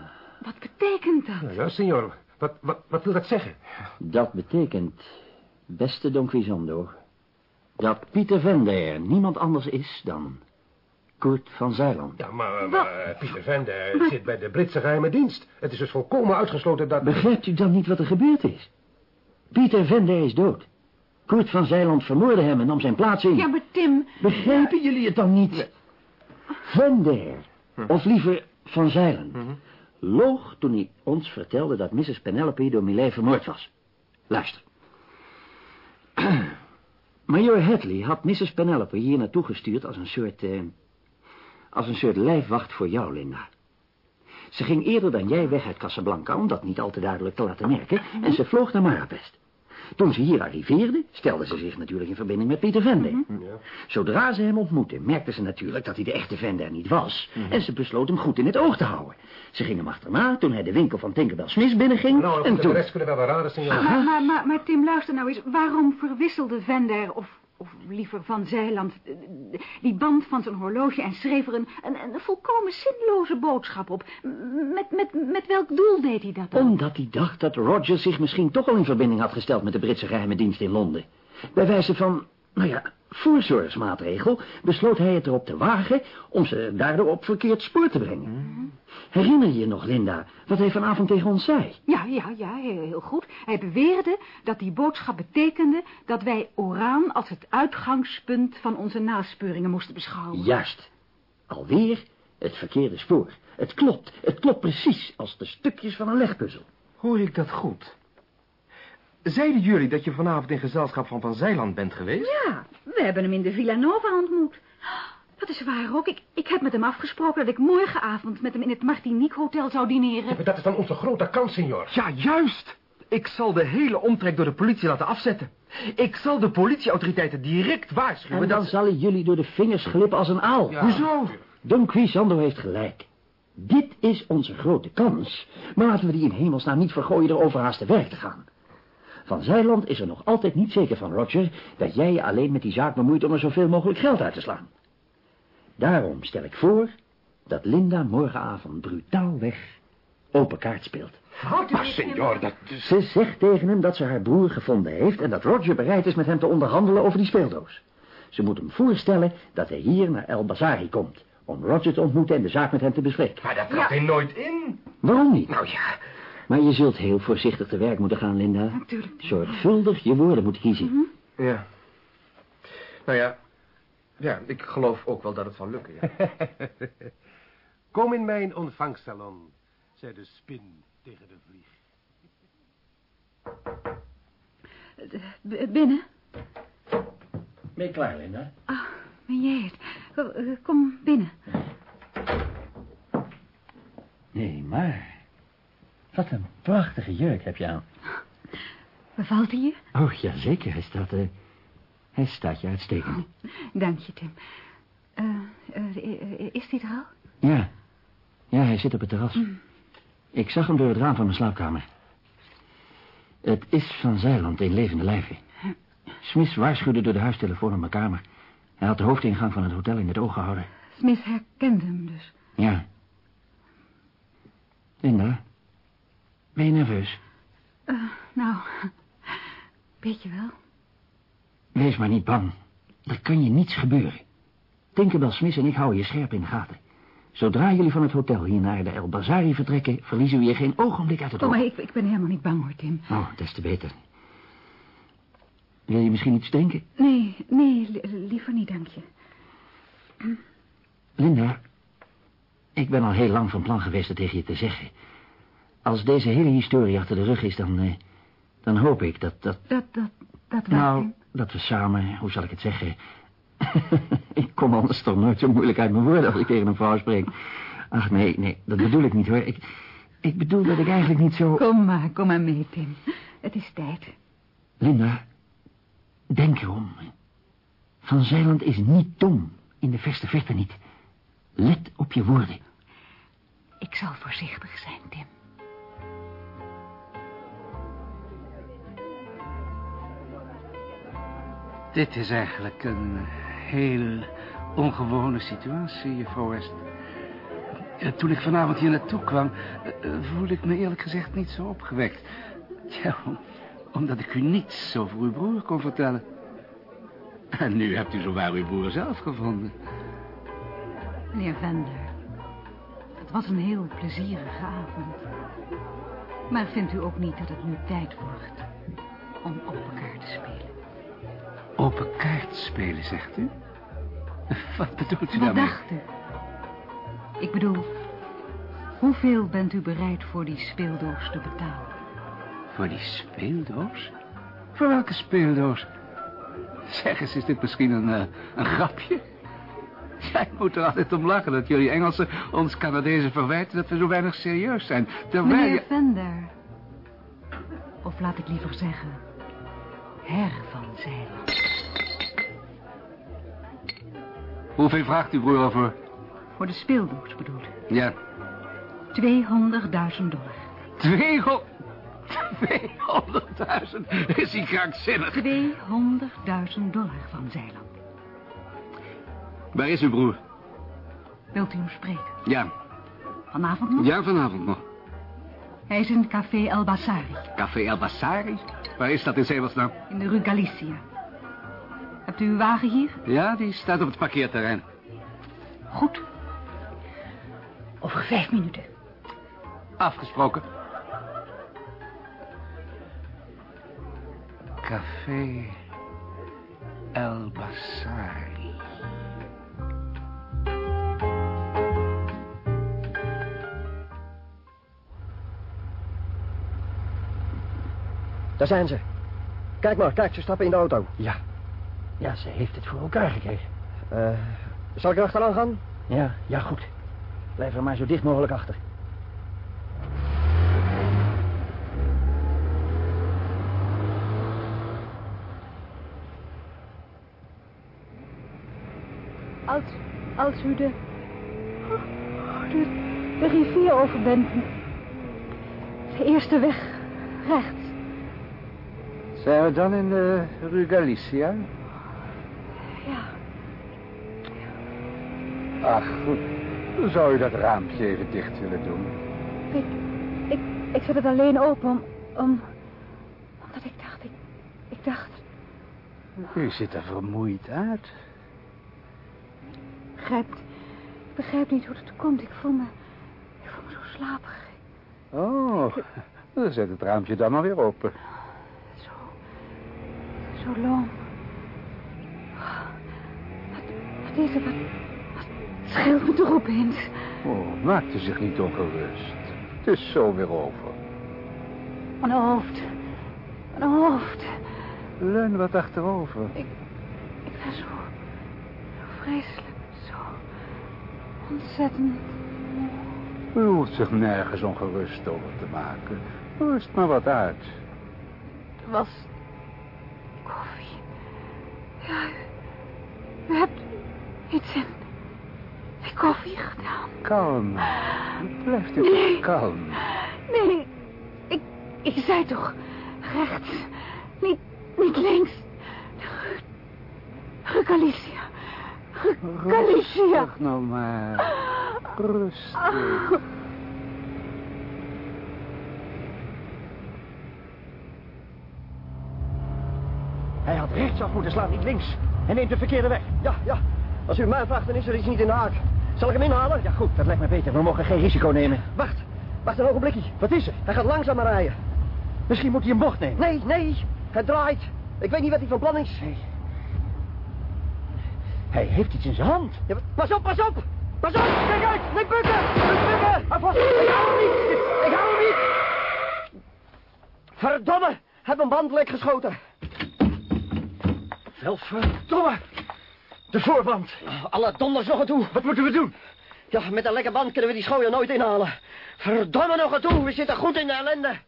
wat betekent dat? Nou ja, senor. Wat, wat, wat wil dat zeggen? Dat betekent, beste Don Quixote, dat Pieter Vender niemand anders is dan Kurt van Zeiland. Ja, maar, maar eh, Pieter Vender zit bij de Britse geheime dienst. Het is dus volkomen uitgesloten dat... Begrijpt u dan niet wat er gebeurd is? Pieter Vender is dood. Kurt van Zeiland vermoordde hem en nam zijn plaats in. Ja, maar Tim... Begrijpen jullie het dan niet? Vender, of liever Van Zeilen, loog toen hij ons vertelde dat Mrs. Penelope door Millet vermoord was. Luister. Major Hadley had Mrs. Penelope hier naartoe gestuurd als een soort... eh, als een soort lijfwacht voor jou, Linda. Ze ging eerder dan jij weg uit Casablanca, om dat niet al te duidelijk te laten merken, en ze vloog naar Marapest. Toen ze hier arriveerde, stelde ze zich natuurlijk in verbinding met Pieter Vender. Zodra ze hem ontmoette, merkte ze natuurlijk dat hij de echte Vender niet was. En ze besloot hem goed in het oog te houden. Ze ging hem achterna toen hij de winkel van Tinkerbell Smith binnenging. Nou, en de toen... rest kunnen we wel raden, senor. Maar, maar, maar, maar Tim, luister nou eens. Waarom verwisselde Vender, of, of liever Van Zeiland, eh, die band van zijn horloge en schreef er een, een, een volkomen zinloze boodschap op? Met, met, met welk doel deed hij dat dan? Omdat hij dacht dat Roger zich misschien toch al in verbinding had gesteld met de Britse geheime dienst in Londen. Bij wijze van, nou ja, voorzorgsmaatregel besloot hij het erop te wagen om ze daardoor op verkeerd spoor te brengen. Herinner je je nog, Linda, wat hij vanavond tegen ons zei? Ja, ja, ja, heel, heel goed. Hij beweerde dat die boodschap betekende dat wij Oraan als het uitgangspunt van onze naspeuringen moesten beschouwen. Juist. Alweer het verkeerde spoor. Het klopt, het klopt precies als de stukjes van een legpuzzel. Hoor ik dat goed? Zeiden jullie dat je vanavond in gezelschap van Van Zeiland bent geweest? Ja, we hebben hem in de Villa Nova ontmoet. Dat is waar ook. Ik, ik heb met hem afgesproken dat ik morgenavond met hem in het Martinique Hotel zou dineren. Maar dat is dan onze grote kans, senor. Ja, juist. Ik zal de hele omtrek door de politie laten afzetten. Ik zal de politieautoriteiten direct waarschuwen En dan dat... zal hij jullie door de vingers glippen als een aal. Hoezo? Don Quisando heeft gelijk. Dit is onze grote kans. Maar laten we die in hemelsnaam niet vergooien door overhaast te werk te gaan. Van Zeiland is er nog altijd niet zeker van, Roger... dat jij je alleen met die zaak bemoeit om er zoveel mogelijk geld uit te slaan. Daarom stel ik voor dat Linda morgenavond brutaal weg open kaart speelt. Maar, senor, dat... Ze zegt tegen hem dat ze haar broer gevonden heeft... en dat Roger bereid is met hem te onderhandelen over die speeldoos. Ze moet hem voorstellen dat hij hier naar El Bazari komt... om Roger te ontmoeten en de zaak met hem te bespreken. Maar dat trap hij nooit in. Waarom niet? Nou ja, Maar je zult heel voorzichtig te werk moeten gaan, Linda. Natuurlijk. Zorgvuldig je woorden moeten kiezen. ja. Nou ja, ja, ik geloof ook wel dat het zal lukken, ja. Kom in mijn ontvangsalon, zei de spin tegen de vlieg. B- binnen? Ben je klaar, Linda? Ah, ben jij het? Kom, eh, Kom binnen. Nee, maar... Wat een prachtige jurk heb je aan. Bevalt hij je? Oh, jazeker. Hij staat, eh, hij staat je uitstekend. Dank je, Tim. Eh, eh, is hij er al? Ja. Ja, hij zit op het terras. Ik zag hem door het raam van mijn slaapkamer. Het is van Zeiland in levende lijven. Smith waarschuwde door de huistelefoon op mijn kamer. Hij had de hoofdingang van het hotel in het oog gehouden. Smith herkende hem dus. Ja. Linda, ben je nerveus? Eh, nou, weet je wel. Wees maar niet bang. Er kan je niets gebeuren. Tinkerbell Smith en ik houden je scherp in de gaten. Zodra jullie van het hotel hier naar de El Bazari vertrekken... verliezen we je geen ogenblik uit het Oh, oog. maar ik, ik ben helemaal niet bang hoor, Tim. Oh, des te beter. Wil je misschien iets drinken? Nee, nee, li- liever niet, dank je. Linda, ik ben al heel lang van plan geweest het tegen je te zeggen. Als deze hele historie achter de rug is, dan... eh, dan hoop ik dat... dat Dat, dat, dat nou, dat we samen... Hoe zal ik het zeggen? ik kom anders toch nooit zo moeilijk uit mijn woorden als ik tegen een vrouw spreek. Ach, nee, nee, dat bedoel ik niet, hoor. Ik, ik bedoel dat ik eigenlijk niet zo... Kom maar, kom maar mee, Tim. Het is tijd. Linda, denk erom. Van Zeiland is niet dom. In de verste verte niet. Let op je woorden. Ik zal voorzichtig zijn, Tim. Dit is eigenlijk een heel ongewone situatie, juffrouw West. Toen ik vanavond hier naartoe kwam, eh, eh, voelde ik me eerlijk gezegd niet zo opgewekt. Ja, om- omdat ik u niets over uw broer kon vertellen. En nu hebt u zowaar uw broer zelf gevonden. Meneer Vender, het was een heel plezierige avond. Maar vindt u ook niet dat het nu tijd wordt om op elkaar te spelen? Open kaart spelen, zegt u? Wat bedoelt u Wat daarmee? dacht u? Ik bedoel, hoeveel bent u bereid voor die speeldoos te betalen? Voor die speeldoos? Voor welke speeldoos? Zeg eens, is dit misschien een, eh, een grapje? Jij moet er altijd om lachen dat jullie Engelsen ons Canadezen verwijten dat we zo weinig serieus zijn. Terwijl Meneer je... Vender. Of laat ik liever zeggen, her van Zeiland. Hoeveel vraagt uw broer ervoor? Voor de speeldoos bedoel. Ja, 200.000 dollar. 200... 200.000? Is hij krankzinnig? 200.000 dollar van Zeiland. Waar is uw broer? Wilt u hem spreken? Ja, Vanavond nog? ja, vanavond nog. Hij is in Café El Bassari, Café El Bassari? Waar is dat in Zeewelsnaam? in de Rue Galicia. Hebt u uw wagen hier? Ja, die staat op het parkeerterrein. Goed. Over vijf minuten. Afgesproken. Café El Bassari. Daar zijn ze. Kijk maar, kijk, ze stappen in de auto. Ja. Ja, ze heeft het voor elkaar gekregen. Eh, Zal ik er achteraan gaan? Ja, ja, goed. Blijf er maar zo dicht mogelijk achter. Als, als u de, de, de rivier over bent. De eerste weg rechts. Zijn we dan in de Rue Galicia? Ja, Ach, goed. Dan zou je dat raampje even dicht willen doen. ik, ik, ik zet het alleen open om, om, omdat ik dacht, ik, ik dacht, U ziet er vermoeid uit. begrijpt, ik begrijp niet hoe het komt. Ik voel me, ik voel me zo slaperig. Oh, dan zet het raampje dan maar weer open. Zo, zo loom. Wat, wat is er? Wat scheelt me toch opeens? Oh, maak u zich niet ongerust. Het is zo weer over. Mijn hoofd. Mijn hoofd. Leun wat achterover. Ik ben zo, zo vreselijk, zo ontzettend. U hoeft zich nergens ongerust over te maken. Rust maar wat uit. Er was koffie. Ja, u, u hebt iets in koffie gedaan. Kalm. Blijft u Nee. kalm. Nee, ik, ik zei toch rechts, niet, niet links. Galicia. Galicia. Rustig nou maar. Rustig. Hij had rechtsaf moeten slaan, niet links. Hij neemt de verkeerde weg. Ja, ja. Als u mij vraagt, dan is er iets niet in de haak. Zal ik hem inhalen? Ja, goed, dat lijkt me beter. We mogen geen risico nemen. Wacht. Wacht een ogenblikje. Wat is er? Hij gaat langzamer rijden. Misschien moet hij een bocht nemen. Nee, nee. Hij draait. Ik weet niet wat hij van plan is. Hij heeft iets in zijn hand. Ja, pas op, pas op. Pas op. Kijk uit. Niet bukken. Bukken. Ik hou hem niet. Ik hou hem niet. Verdomme. Hij heeft mijn band lek geschoten. Wel verdomme. De voorband. Alle donders nog aan toe. Wat moeten we doen? Ja, met een lekke band kunnen we die schooier nooit inhalen. Verdomme nog toe. We zitten goed in de ellende.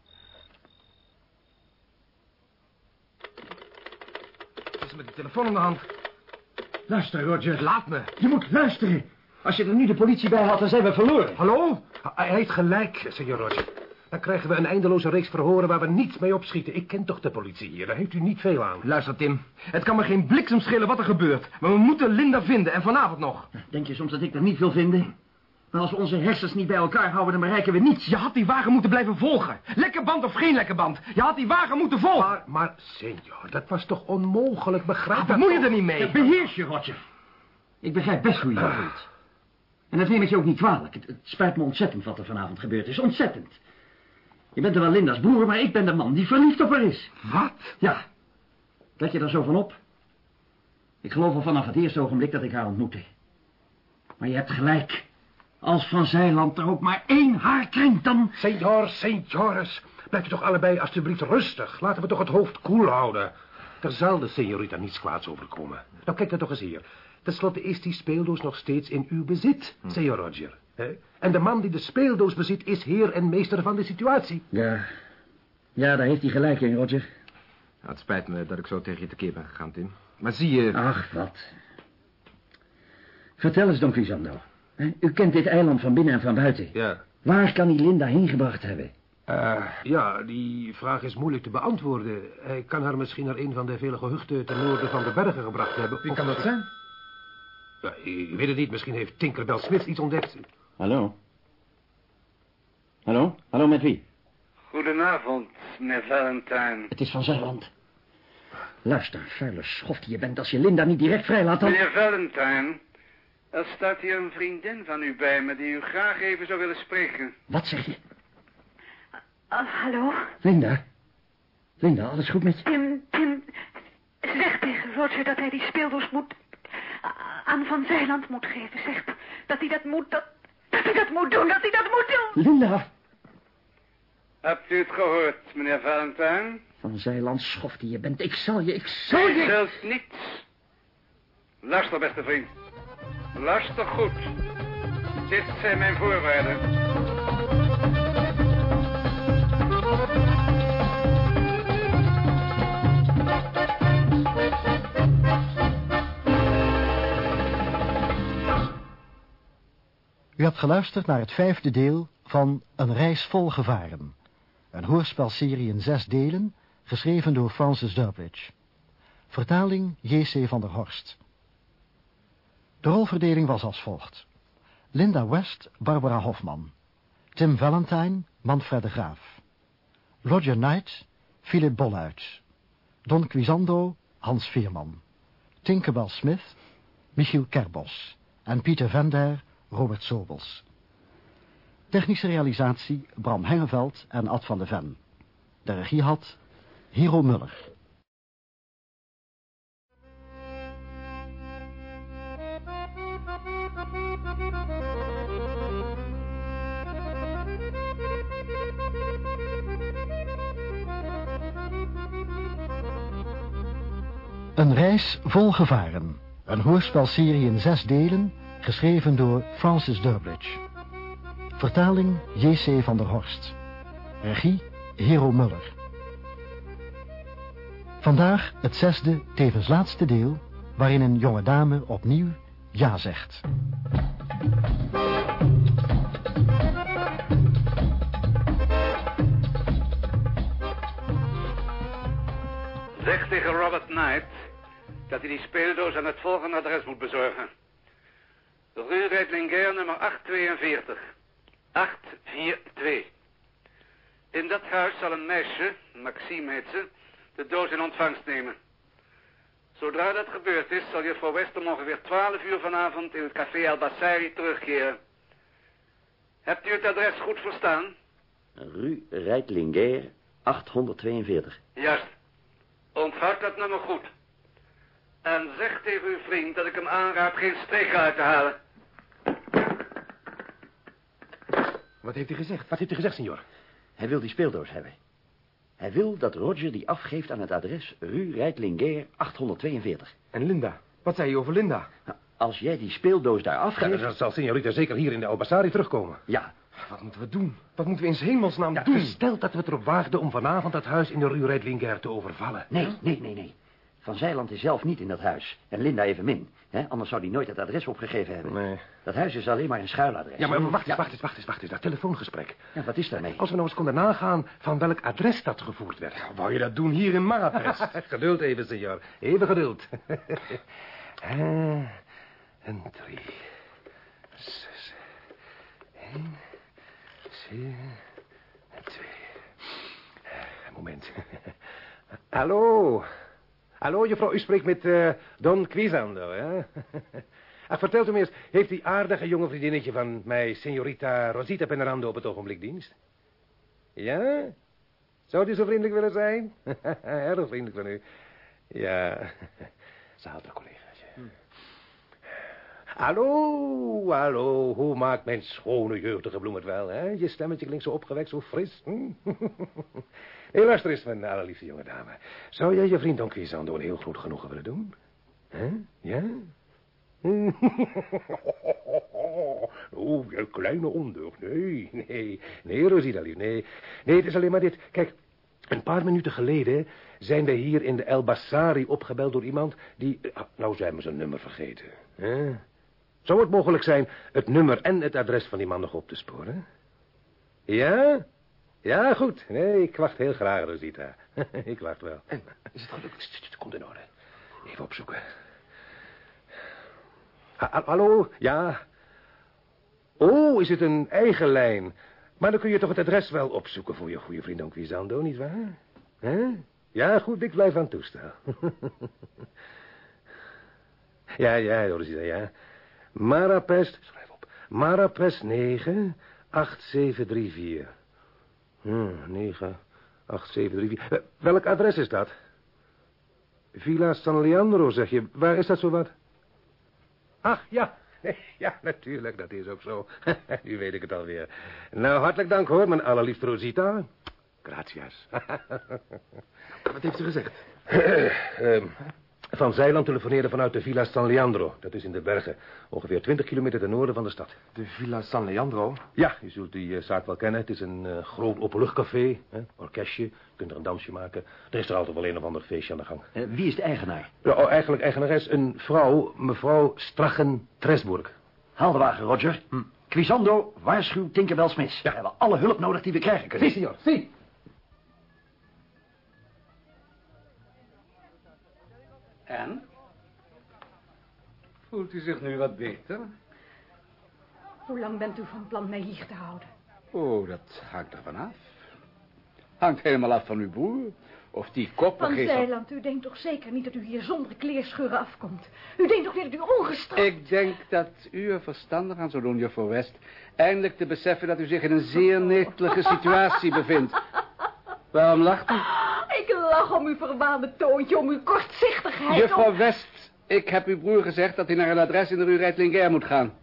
Wat is met die telefoon in de hand? Luister, Roger. Laat me. Je moet luisteren. Als je er nu de politie bij haalt, dan zijn we verloren. Hallo? Hij heeft gelijk, senor Roger. Dan krijgen we een eindeloze reeks verhoren waar we niets mee opschieten. Ik ken toch de politie hier, daar heeft u niet veel aan. Luister, Tim. Het kan me geen bliksem schelen wat er gebeurt. Maar we moeten Linda vinden en vanavond nog. Denk je soms dat ik dat niet wil vinden? Maar als we onze hersens niet bij elkaar houden, dan bereiken we niets. Je had die wagen moeten blijven volgen. Lekker band of geen lekker band. Je had die wagen moeten volgen. Maar, maar, senor, dat was toch onmogelijk, begrijp Ah, dat bemoei je er niet mee. Beheers je, Roger. Ik begrijp best hoe je dat voelt. En dat neem ik je ook niet kwalijk. Het, het spijt me ontzettend wat er vanavond gebeurd is. Ontzettend. Je bent er wel Linda's broer, maar ik ben de man die verliefd op haar is. Wat? Ja. Let je daar zo van op? Ik geloof al vanaf het eerste ogenblik dat ik haar ontmoette. Maar je hebt gelijk. Als Van Zijland er ook maar één haar krenkt, dan... Senor, senores, blijf je toch allebei alstublieft rustig. Laten we toch het hoofd koel houden. Er zal de señorita niets kwaads overkomen. Nou, kijk dan toch eens hier. Ten slotte is die speeldoos nog steeds in uw bezit, Hm. senor Roger. Hè? En de man die de speeldoos bezit is heer en meester van de situatie. Ja. Ja, daar heeft hij gelijk in, Roger. Nou, het spijt me dat ik zo tegen je tekeer ben gegaan, Tim. Maar zie je... Ach, wat. Vertel eens, Don Quixote. hè? U kent dit eiland van binnen en van buiten. Ja. Waar kan hij Linda heen gebracht hebben? Eh, ja, die vraag is moeilijk te beantwoorden. Hij kan haar misschien naar een van de vele gehuchten ten noorden van de bergen gebracht hebben. Wie Of- kan dat zijn? Ja, ik weet het niet. Misschien heeft Tinkerbell Smith iets ontdekt. Hallo? Hallo? Hallo, met wie? Goedenavond, meneer Valentine. Het is van Zeeland. Luister, vuile schof die je bent. Als je Linda niet direct vrijlaat, dan... Meneer Valentine, er staat hier een vriendin van u bij me die u graag even zou willen spreken. Wat zeg je? Oh, hallo? Linda? Linda, alles goed met je? Tim, Tim, zeg tegen Roger dat hij die speeldoos moet... aan Van Zijland moet geven. Zeg dat hij dat moet, dat, dat hij dat moet doen, dat hij dat moet doen. Linda! Hebt u het gehoord, meneer Valentine? Van Zeiland, schof die je bent. Ik zal je, ik zal je... Zelfs niets. Luister, beste vriend. Luister goed. Dit zijn mijn voorwaarden. U hebt geluisterd naar het vijfde deel van Een reis vol gevaren. Een hoorspelserie in zes delen, geschreven door Francis Durbridge. Vertaling J.C. van der Horst. De rolverdeling was als volgt. Linda West, Barbara Hofman. Tim Valentine, Manfred de Graaf. Roger Knight, Philip Bolluit. Don Quisando, Hans Veerman. Tinkerbell Smith, Michiel Kerbos. En Pieter Vender, Robert Sobels. Technische realisatie Bram Hengeveld en Ad van de Ven. De regie had Hero Muller. Een reis vol gevaren. Een hoorspelserie in zes delen, geschreven door Francis Durbridge. Vertaling J.C. van der Horst. Regie Hero Muller. Vandaag het zesde, tevens laatste deel, waarin een jonge dame opnieuw ja zegt. Zeg tegen Robert Knight dat hij die speeldoos aan het volgende adres moet bezorgen. Rue Reitlinger nummer 842. 842. In dat huis zal een meisje, Maxime heet ze, de doos in ontvangst nemen. Zodra dat gebeurd is, zal juffrouw West om ongeveer 12 uur vanavond in het café El Bassari terugkeren. Hebt u het adres goed verstaan? Rue Reitlinger, 842. Juist. Onthoud dat nummer goed. En zeg tegen uw vriend dat ik hem aanraad geen streken uit te halen. Wat heeft hij gezegd? Wat heeft hij gezegd, senor? Hij wil die speeldoos hebben. Hij wil dat Roger die afgeeft aan het adres Rue Reitlinger 842. En Linda? Wat zei je over Linda? Nou, als jij die speeldoos daar afgeeft... dan zal señorita zeker hier in de Albasari terugkomen. Ja. Wat moeten we doen? Wat moeten we in 's hemelsnaam Ja, doen? Stel dat we het erop waagden om vanavond dat huis in de Rue Reitlinger te overvallen. Nee, nee, nee, nee. Van Zeiland is zelf niet in dat huis. En Linda evenmin. Hè? Anders zou hij nooit het adres opgegeven hebben. Nee. Dat huis is alleen maar een schuiladres. Ja, maar wacht eens, Ja. wacht eens, wacht eens, wacht eens. Dat telefoongesprek. Ja, wat is daarmee? Als we nou eens konden nagaan van welk adres dat gevoerd werd. wou je dat doen hier in Marrakesh? geduld even, senor. Even geduld. Eh, een drie. Zes. Eén. Zeven. Twee. Eh, Moment. Hallo. Hallo, juffrouw. U spreekt met eh, Don Quisando, hè? Ach, vertelt u me eens, heeft die aardige jonge vriendinnetje van mij, signorita Rosita Penarando, op het ogenblik dienst? Ja? Zou u zo vriendelijk willen zijn? Erg vriendelijk van u. Ja. Ze haalt haar collegaatje. Hallo, hallo. Hoe maakt mijn schone jeugdige bloem het wel, hè? Je stemmetje klinkt zo opgewekt, zo fris. Hm? Nee, luister eens, mijn allerliefste jonge dame. Zou jij je vriend Don Quisando een heel groot genoegen willen doen? Hè? Ja? Oh, je kleine ondeugd. Nee, nee. Nee, Rosita, lief, nee. Nee, het is alleen maar dit. Kijk, een paar minuten geleden zijn we hier in de El Bassari opgebeld door iemand die... ah, Nou zijn we zijn nummer vergeten. hè? Zou het mogelijk zijn het nummer en het adres van die man nog op te sporen? Ja? Ja, goed. Nee, ik wacht heel graag, Rosita. ik wacht wel. En, is het gelukt? Het komt in orde. Even opzoeken. Ha- ha- hallo? Ja. Oh, is het een eigen lijn? Maar dan kun je toch het adres wel opzoeken voor je goede vriend Don Quisando, nietwaar? Hè? Ja, goed, ik blijf aan het toestel. ja, ja, Rosita, ja. Marapest, schrijf op. Marapest 9, 8734. Hm, 9, 8734. Eh, welk adres is dat? Villa San Leandro, zeg je. Waar is dat zo wat? Ach, ja. Ja, natuurlijk, dat is ook zo. nu weet ik het alweer. Nou, hartelijk dank hoor, mijn allerliefste Rosita. Gratias. Wat heeft u gezegd? Ehm, Van Zeiland telefoneerde vanuit de Villa San Leandro. Dat is in de bergen, ongeveer 20 kilometer ten noorden van de stad. De Villa San Leandro? Ja, je zult die uh, zaak wel kennen. Het is een uh, groot openluchtcafé, hè? orkestje. Je kunt er een dansje maken. Er is er altijd wel een of ander feestje aan de gang. Uh, wie is de eigenaar? Ja, oh, eigenlijk eigenares een vrouw, mevrouw Strachen-Tresburg. Haal de wagen, Roger. Hm. Quisando, waarschuw Tinkerbell Smith. Ja. We hebben alle hulp nodig die we krijgen kunnen. Si, senor, si. En? Voelt u zich nu wat beter? Hoe lang bent u van plan mij hier te houden? Oh, dat hangt er vanaf. Hangt helemaal af van uw broer. Of die koppig Van Zeiland, u denkt toch zeker niet dat u hier zonder kleerscheuren afkomt? U denkt toch niet dat u ongestraft... Ik denk dat u er verstandig aan zou doen, juffrouw West. Eindelijk te beseffen dat u zich in een zeer netelige situatie bevindt. Waarom lacht u? Ik lach om uw verwaande toontje, om uw kortzichtigheid. Juffrouw om... West, ik heb uw broer gezegd dat hij naar een adres in de rue Reitlinger moet gaan.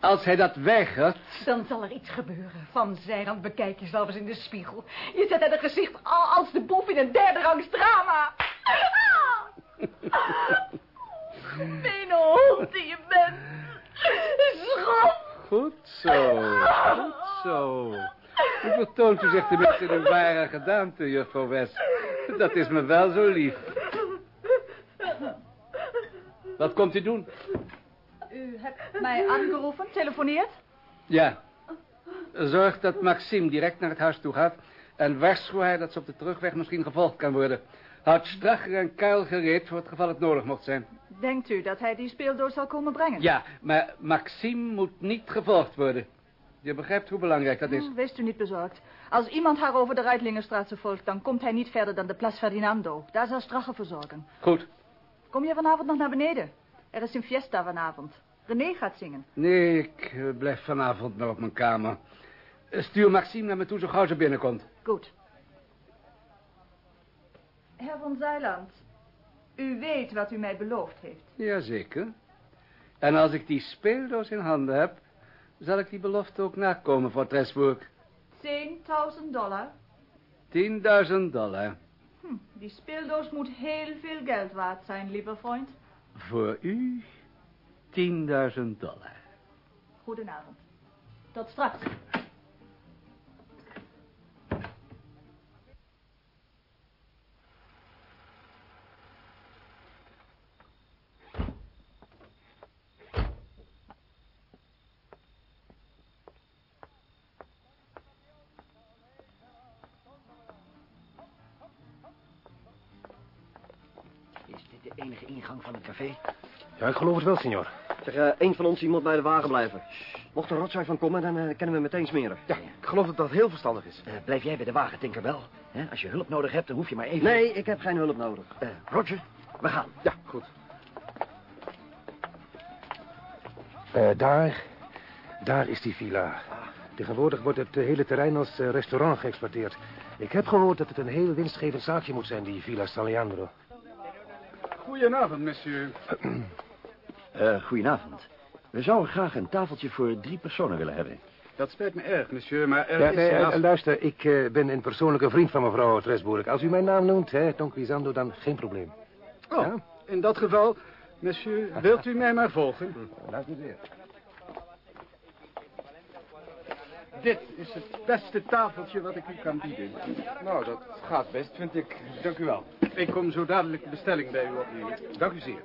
Als hij dat weigert... Dan zal er iets gebeuren. Van Zijrand bekijk jezelf eens in de spiegel. Je zet uit het gezicht als de boef in een derde rangs drama. Mijn hond die je bent. Schot. Goed zo, goed zo. U vertoont u zich tenminste in een ware gedaante, juffrouw West. Dat is me wel zo lief. Wat komt u doen? U hebt mij aangeroepen, telefoneert? Ja. Zorg dat Maxime direct naar het huis toe gaat... en waarschuw hij dat ze op de terugweg misschien gevolgd kan worden. Houd Stracher en Kuil gereed voor het geval het nodig mocht zijn. Denkt u dat hij die speeldoos zal komen brengen? Ja, maar Maxime moet niet gevolgd worden. Je begrijpt hoe belangrijk dat is. Oh, wees u niet bezorgd. Als iemand haar over de Reitlingenstraat volgt... dan komt hij niet verder dan de Place Ferdinando. Daar zal Stracher voor zorgen. Goed. Kom je vanavond nog naar beneden? Er is een fiesta vanavond. René gaat zingen. Nee, ik uh, blijf vanavond nog op mijn kamer. Uh, stuur Maxime naar me toe zo gauw ze binnenkomt. Goed. Herr van Zeiland, u weet wat u mij beloofd heeft. Jazeker. En als ik die speeldoos in handen heb, zal ik die belofte ook nakomen voor Tresburg. 10.000 dollar. 10.000 dollar. Hm, die speeldoos moet heel veel geld waard zijn, lieve vriend. Voor u 10.000 dollar. Goedenavond. Tot straks. Ja, ik geloof het wel, senor. Zeg, uh, één van ons moet bij de wagen blijven. Mocht er rotzooi van komen, dan uh, kunnen we meteen smeren. Ja, ik geloof dat dat heel verstandig is. Uh, blijf jij bij de wagen, Tinkerbell. He, als je hulp nodig hebt, dan hoef je maar even... Nee, ik heb geen hulp nodig. Roger, we gaan. Ja, goed. daar, daar is die villa. Tegenwoordig wordt het hele terrein als restaurant geëxploiteerd. Ik heb gehoord dat het een heel winstgevend zaakje moet zijn, die Villa San Leandro. Goedenavond, monsieur. Uh, goedenavond. We zouden graag een tafeltje voor drie personen willen hebben. Dat spijt me erg, monsieur, maar er ja, is... Nee, helaas... uh, luister, ik uh, ben een persoonlijke vriend van mevrouw Tresburg. Als u mijn naam noemt, hè, Don Quisando, dan geen probleem. Oh, ja? in dat geval, monsieur, wilt u mij maar volgen? Luister zeer. Dit is het beste tafeltje wat ik u kan bieden. Nou, dat gaat best, vind ik. Dank u wel. Ik kom zo dadelijk de bestelling bij u opnemen. Dank u zeer.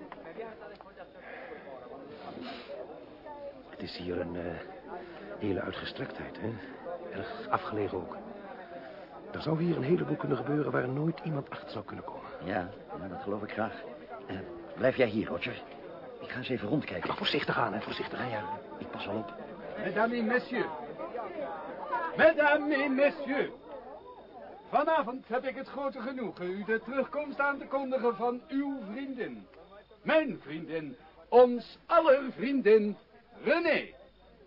Het is hier een uh, hele uitgestrektheid, hè? Erg afgelegen ook. Er zou hier een heleboel kunnen gebeuren waar nooit iemand achter zou kunnen komen. Ja, ja dat geloof ik graag. Uh, blijf jij hier, Roger. Ik ga eens even rondkijken. Maar voorzichtig aan, hè? Voorzichtig aan, ja. Ik pas al op. Mesdames et messieurs. Mesdames et messieurs. Vanavond heb ik het grote genoegen u de terugkomst aan te kondigen van uw vriendin. Mijn vriendin. Ons aller vriendin. René.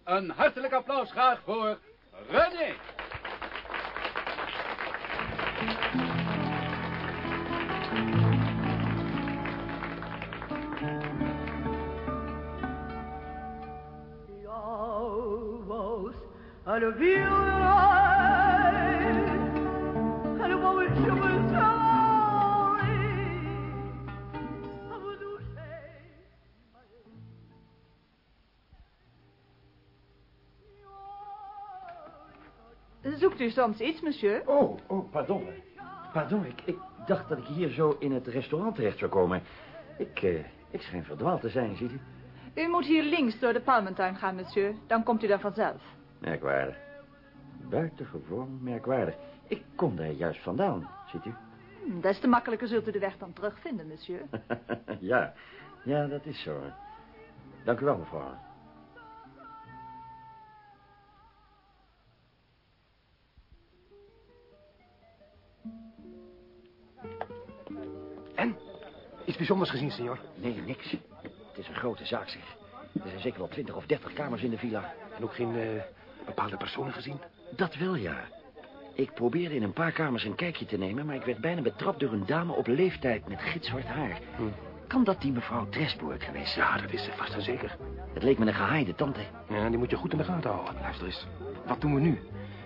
Een hartelijk applaus graag voor René. à le vivre, Soms iets, monsieur? Oh, oh, pardon. Pardon, ik, ik dacht dat ik hier zo in het restaurant terecht zou komen. Ik, eh, ik schijn verdwaald te zijn, ziet u. U moet hier links door de palmentuin gaan, monsieur. Dan komt u daar vanzelf. Merkwaardig. Buitengewoon merkwaardig. Ik kom daar juist vandaan, ziet u. Hm, Des te makkelijker zult u de weg dan terugvinden, monsieur. ja, ja, dat is zo. Dank u wel, mevrouw. Iets bijzonders gezien, senor? Nee, niks. Het is een grote zaak, zeg. Er zijn zeker wel twintig of dertig kamers in de villa. En ook geen eh, bepaalde personen gezien? Dat wel, ja. Ik probeerde in een paar kamers een kijkje te nemen... maar ik werd bijna betrapt door een dame op leeftijd met gitzwart haar. Kan dat die mevrouw Tresburg geweest zijn? Ja, dat is ze vast en zeker. Het leek me een gehaaide tante. Ja, die moet je goed in de gaten houden. Luister eens. Wat doen we nu?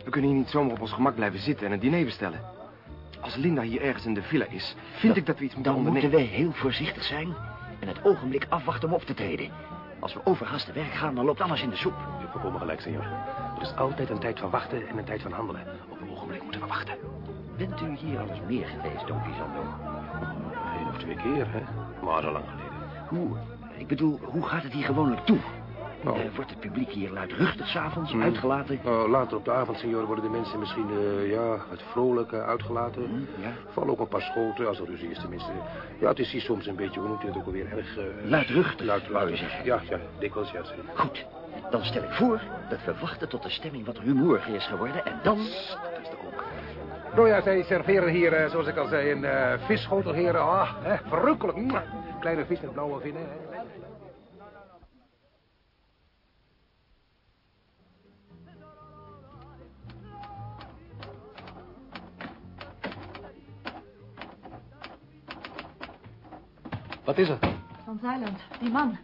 We kunnen hier niet zomaar op ons gemak blijven zitten en een diner bestellen. Als Linda hier ergens in de villa is, vind ik dat we iets moeten Dan ondernemen. moeten wij heel voorzichtig zijn... en het ogenblik afwachten om op te treden. Als we overhaast te werk gaan, dan loopt alles in de soep. U hebt volkomen gelijk, senor. Er is altijd een tijd van wachten en een tijd van handelen. Op een ogenblik moeten we wachten. Bent u hier al eens meer geweest, Don Quixote? Eén of twee keer, hè? Maar al lang geleden. Hoe? Ik bedoel, hoe gaat het hier gewoonlijk toe? Oh. Eh, wordt het publiek hier luidruchtig s'avonds Hmm. uitgelaten? Oh, later op de avond, senor, worden de mensen misschien, eh, ja, het vrolijk eh, uitgelaten. Hmm, ja. Vallen ook een paar schoten, als er ruzie is tenminste. Ja, het is hier soms een beetje, hoe noemt u het ook alweer, erg... Luidruchtig, Luidruchtig. Ja, ja, dikwijls, ja. Goed, dan stel ik voor dat we wachten tot de stemming wat humoriger is geworden... en dan... Dat is de ook. Nou ja, zij serveren hier, zoals ik al zei, een visschotel, heren. Ah, verrukkelijk. Kleine vis met blauwe vinnen. Hè. Wat is er? Van Zeiland, die man.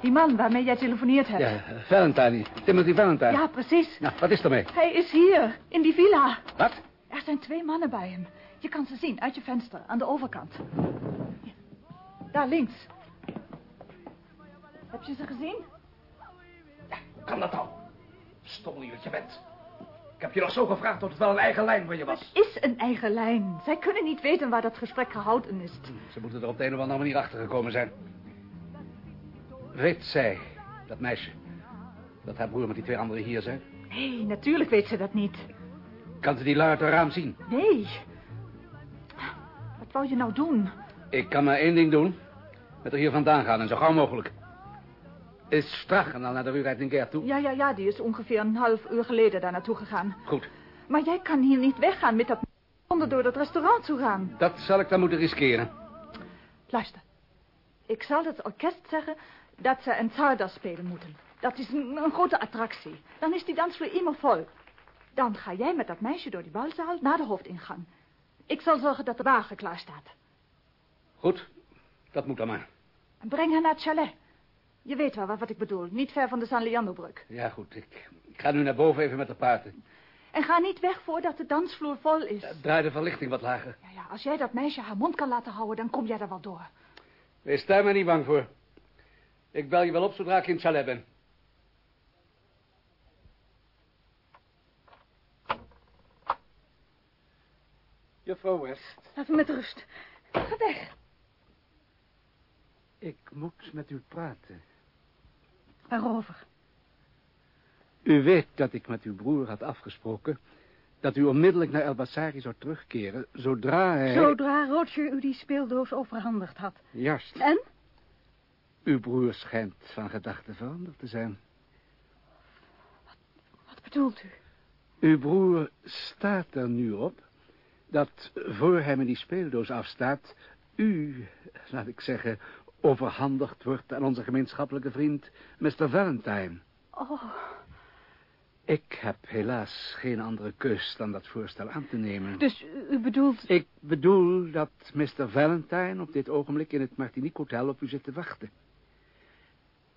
Die man waarmee jij telefoneerd hebt. Ja, Valentine. Timothy Valentine. Ja, precies. Nou, wat is er mee? Hij is hier, in die villa. Wat? Er zijn twee mannen bij hem. Je kan ze zien uit je venster, aan de overkant. Ja. Daar links. Heb je ze gezien? Kan dat nou? Stommel wat je bent. Ik heb je nog zo gevraagd of het wel een eigen lijn van je was. Het is een eigen lijn. Zij kunnen niet weten waar dat gesprek gehouden is. Ze moeten er op de een of andere manier achter gekomen zijn. Weet zij, dat meisje, dat haar broer met die twee anderen hier zijn? Nee, natuurlijk weet ze dat niet. Kan ze die lui uit het raam zien? Nee. Wat wou je nou doen? Ik kan maar één ding doen. Met er hier vandaan gaan en zo gauw mogelijk. Is Strachen al naar de Rurijtninger toe? Ja, ja, ja, die is ongeveer een half uur geleden daar naartoe gegaan. Goed, Maar jij kan hier niet weggaan met dat... zonder door dat restaurant te gaan. dat zal ik dan moeten riskeren. Luister. Ik zal het orkest zeggen dat ze een Tsardas spelen moeten. Dat is een, een grote attractie. Dan is die dansvloer immer vol. Dan ga jij met dat meisje door die balzaal naar de hoofdingang. Ik zal zorgen dat de wagen klaar staat. Goed, dat moet dan maar. En breng haar naar het chalet. Je weet wel wat ik bedoel. Niet ver van de San Leandro-brug. Ja, goed, ik, ik ga nu naar boven even met de paarden. En ga niet weg voordat de dansvloer vol is. Draai de verlichting wat lager. Ja, ja, als jij dat meisje haar mond kan laten houden, dan kom jij er wel door. Wees daar maar niet bang voor. Ik bel je wel op zodra ik in het chalet ben. Juffrouw West, Laat me met rust. Ga weg. ik moet met u praten. Waarover? U weet dat ik met uw broer had afgesproken... dat u onmiddellijk naar El Bassari zou terugkeren... zodra hij... Zodra Roger u die speeldoos overhandigd had. Juist. En? Uw broer schijnt van gedachten veranderd te zijn. Wat bedoelt u? Uw broer staat er nu op... dat voor hij met die speeldoos afstaat... u, laat ik zeggen... overhandigd wordt aan onze gemeenschappelijke vriend... Mr. Valentine. Oh, Ik heb helaas geen andere keus dan dat voorstel aan te nemen. dus u- u bedoelt... Ik bedoel dat Mr. Valentine op dit ogenblik in het Martinique Hotel op u zit te wachten.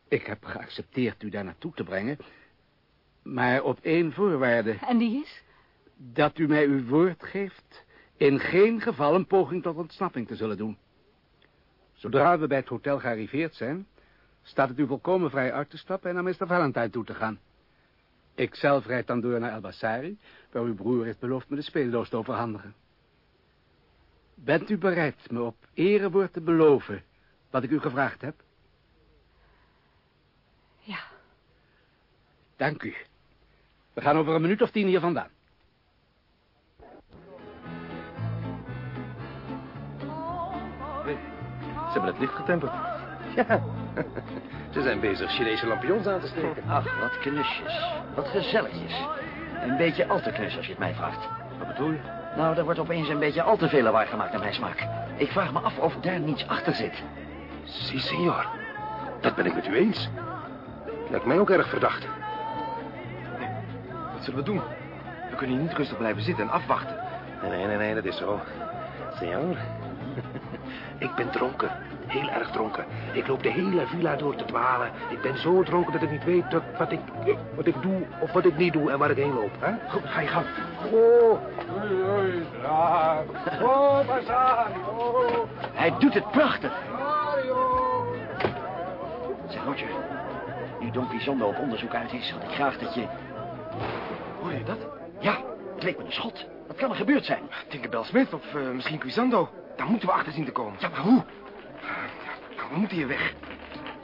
Ik heb geaccepteerd u daar naartoe te brengen, maar op één voorwaarde. En die is? Dat u mij uw woord geeft in geen geval een poging tot ontsnapping te zullen doen. Zodra we bij het hotel gearriveerd zijn, staat het u volkomen vrij uit te stappen en naar Mr. Valentine toe te gaan. Ik zelf rijd dan door naar El Bassari, waar uw broer heeft beloofd me de speeldoos te overhandigen. Bent u bereid me op erewoord te beloven wat ik u gevraagd heb? Ja. Dank u. We gaan over een minuut of tien hier vandaan. Ze hebben het licht getemperd. Ja, ze zijn bezig Chinese lampions aan te steken. Ach, wat knusjes. Wat gezelligjes. Een beetje al te knus als je het mij vraagt. Wat bedoel je? Nou, er wordt opeens een beetje al te veel lawaai gemaakt naar mijn smaak. Ik vraag me af of daar niets achter zit. Si, senor. Dat ben ik met u eens. Lijkt mij ook erg verdacht. Wat zullen we doen? We kunnen hier niet rustig blijven zitten en afwachten. Nee, nee, nee, nee, dat is zo. Senor. Ik ben dronken. Heel erg dronken. Ik loop de hele villa door te dwalen. Ik ben zo dronken dat ik niet weet dat- wat ik, wat ik doe of wat ik niet doe en waar ik heen loop. Hè? Goed, ga je gang. Oh, Oh, oh. Hij doet het prachtig. Zeg, Roger. Nu Don Pisondo op onderzoek uit is, had ik graag dat je... Hoor je dat? Ja, het leek me een schot. Wat kan er gebeurd zijn? Tinkerbell Smith of eh, misschien Quisando. Daar moeten we achter zien te komen. Ja, maar hoe? Nou, we moeten hier weg.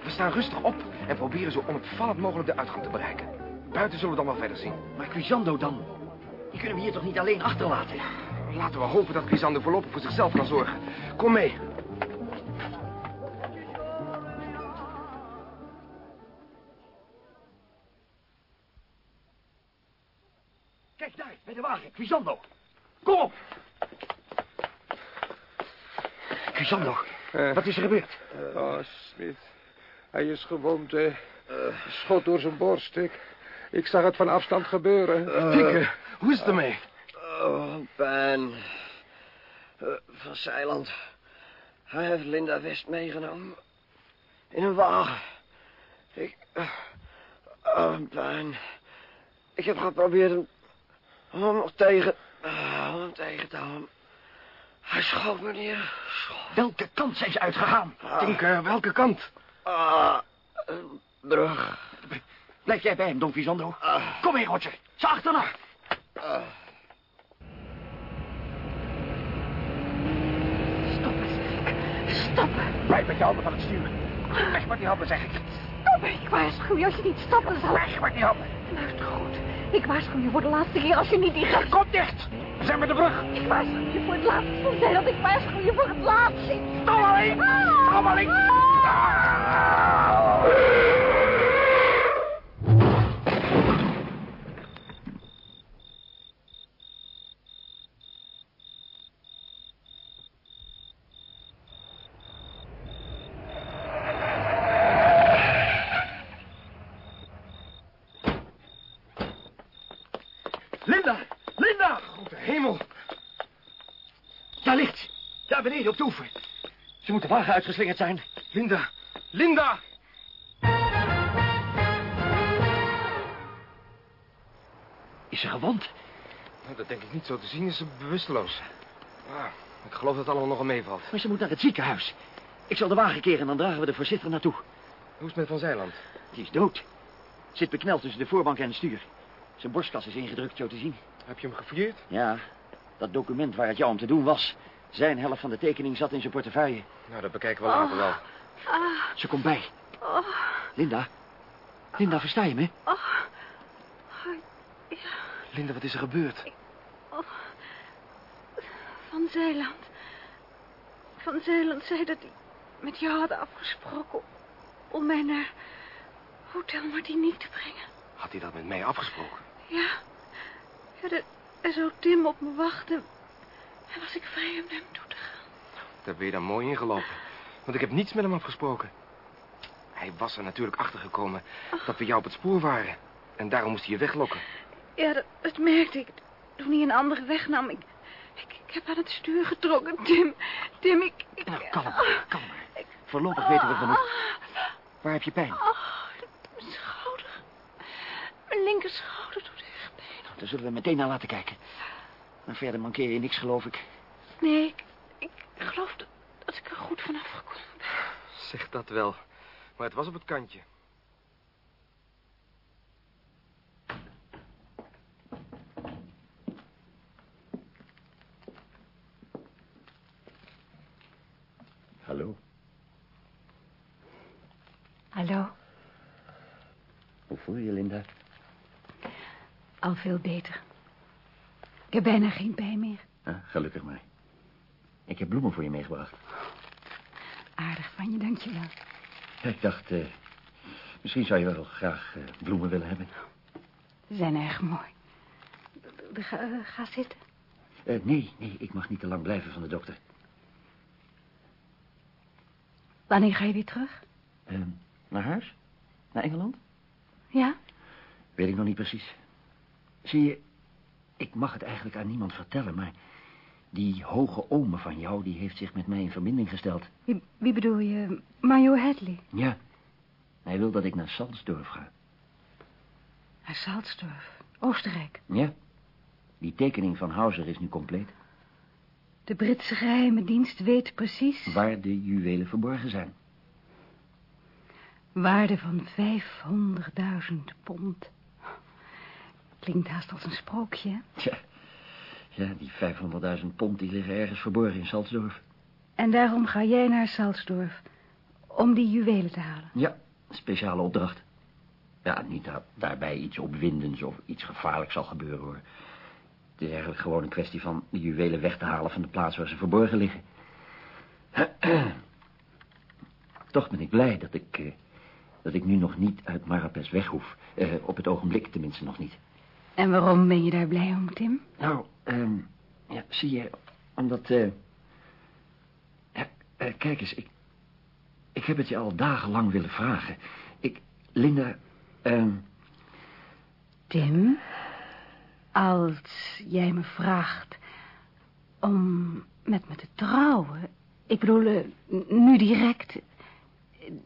We staan rustig op en proberen zo onopvallend mogelijk de uitgang te bereiken. Buiten zullen we dan wel verder zien. Maar Quisando dan? Die kunnen we hier toch niet alleen achterlaten? Laten we hopen dat Quisando voorlopig voor zichzelf kan zorgen. Kom mee. Kijk daar, bij de wagen. Quisando. Kom op. Quisando, wat is er gebeurd? Oh, Smith. Hij is gewond, hè. Schot door zijn borst. Ik, ik zag het van afstand gebeuren. Tinker, hoe is het ermee? Oh, pijn. Eh, van Zeiland. Hij heeft Linda West meegenomen. In een wagen. Ik... eh, oh, pijn. Ik heb geprobeerd hem... om hem nog tegen... eh, om hem tegen te houden. Hij schoot me neer. Welke kant zijn ze uitgegaan? Tinker, welke kant? Ah, een brug. Blijf jij bij hem, Don Quisando. Kom mee, Roger. Ze achterna. Stoppen, zeg ik. Stoppen. Blijf met je handen van het stuur. Weg met die handen, zeg ik. Stoppen. Ik waarschuw je als je niet stoppen zal. Weg met die handen. Luister goed. Ik waarschuw je voor de laatste keer als je niet die gaat. Kom dicht. We zijn bij de brug. Ik waarschuw je voor het laatst. Van zei dat ik waarschuw je voor het laatst. Stommeling. Stommeling. Linda! Linda! Grote hemel. Daar ligt ze. Daar beneden op de oever. Ze moet de wagen uitgeslingerd zijn. Linda. Linda! Is ze gewond? Nou, dat denk ik niet. Zo te zien is ze bewusteloos. Ah, ik geloof dat het allemaal nog een meevalt. Maar ze moet naar het ziekenhuis. Ik zal de wagen keren en dan dragen we de voorzitter naartoe. Hoe is het met Van Zeiland? Die is dood. Zit bekneld tussen de voorbank en het stuur. Zijn borstkas is ingedrukt, zo te zien. Heb je hem gefouilleerd? Ja, dat document waar het jou om te doen was. Zijn helft van de tekening zat in zijn portefeuille. Nou, dat bekijken we later wel. Ze komt bij. Oh, Linda. Linda, versta je me? oh. Ja, Linda, wat is er gebeurd? Van Zeeland. Van Zeeland zei dat hij met jou had afgesproken om mij naar Hotel Martinique te brengen. Had hij dat met mij afgesproken? Ja, ja er, er zou Tim op me wachten. En was ik vrij om hem toe te gaan. Daar ben je dan mooi ingelopen. Want ik heb niets met hem afgesproken. Hij was er natuurlijk achter gekomen dat we jou op het spoor waren. En daarom moest hij je weglokken. Ja, dat, dat merkte ik toen hij een andere weg nam. Ik, ik, ik heb aan het stuur getrokken, Tim. Tim, ik... ik Nou, kalm, kalm. Voorlopig weten we nog niet. Waar heb je pijn? Oh, mijn schouder. Mijn linkerschouder doet echt pijn. Daar zullen we meteen naar laten kijken. Maar verder mankeer je niks, geloof ik. Nee, ik, geloof dat, ik er goed vanaf gekomen ben. Zeg dat wel. Maar het was op het kantje. Hallo. Hallo. Hoe voel je je, Linda? Al veel beter. Heb bijna geen pijn meer. Ah, gelukkig maar. Ik heb bloemen voor je meegebracht. Aardig van je, dankjewel. Ja, ik dacht, eh, misschien zou je wel graag eh, bloemen willen hebben. Ze zijn erg mooi. Ga, eh, ga zitten. Nee, nee, ik mag niet te lang blijven van de dokter. Wanneer ga je weer terug? Eh, naar huis? Naar Engeland? Ja? Weet ik nog niet precies. Zie je, ik mag het eigenlijk aan niemand vertellen, maar... die hoge ome van jou, die heeft zich met mij in verbinding gesteld. Wie, wie bedoel je? Major Hadley? Ja, hij wil dat ik naar Salzdorf ga. Naar Salzdorf, Oostenrijk. Ja, die tekening van Hauser is nu compleet. De Britse geheime dienst weet precies... Waar de juwelen verborgen zijn. Waarde van 500.000 pond. Klinkt haast als een sprookje, hè? Ja, die 500.000 pond die liggen ergens verborgen in Salzdorf. En daarom ga jij naar Salzdorf. Om die juwelen te halen. Ja, speciale opdracht. Ja, niet dat daarbij iets opwindends of iets gevaarlijks zal gebeuren, hoor. Het is eigenlijk gewoon een kwestie van de juwelen weg te halen van de plaats waar ze verborgen liggen. Toch ben ik blij dat ik, eh, dat ik nu nog niet uit Marrakesh weg hoef. Eh, op het ogenblik tenminste nog niet. En waarom ben je daar blij om, Tim? Nou, ehm, ja, zie je, omdat, eh, ja, eh, kijk eens, ik, ik heb het je al dagenlang willen vragen. Ik, Linda, ehm, Tim, als jij me vraagt om met me te trouwen... Ik bedoel, eh, nu direct,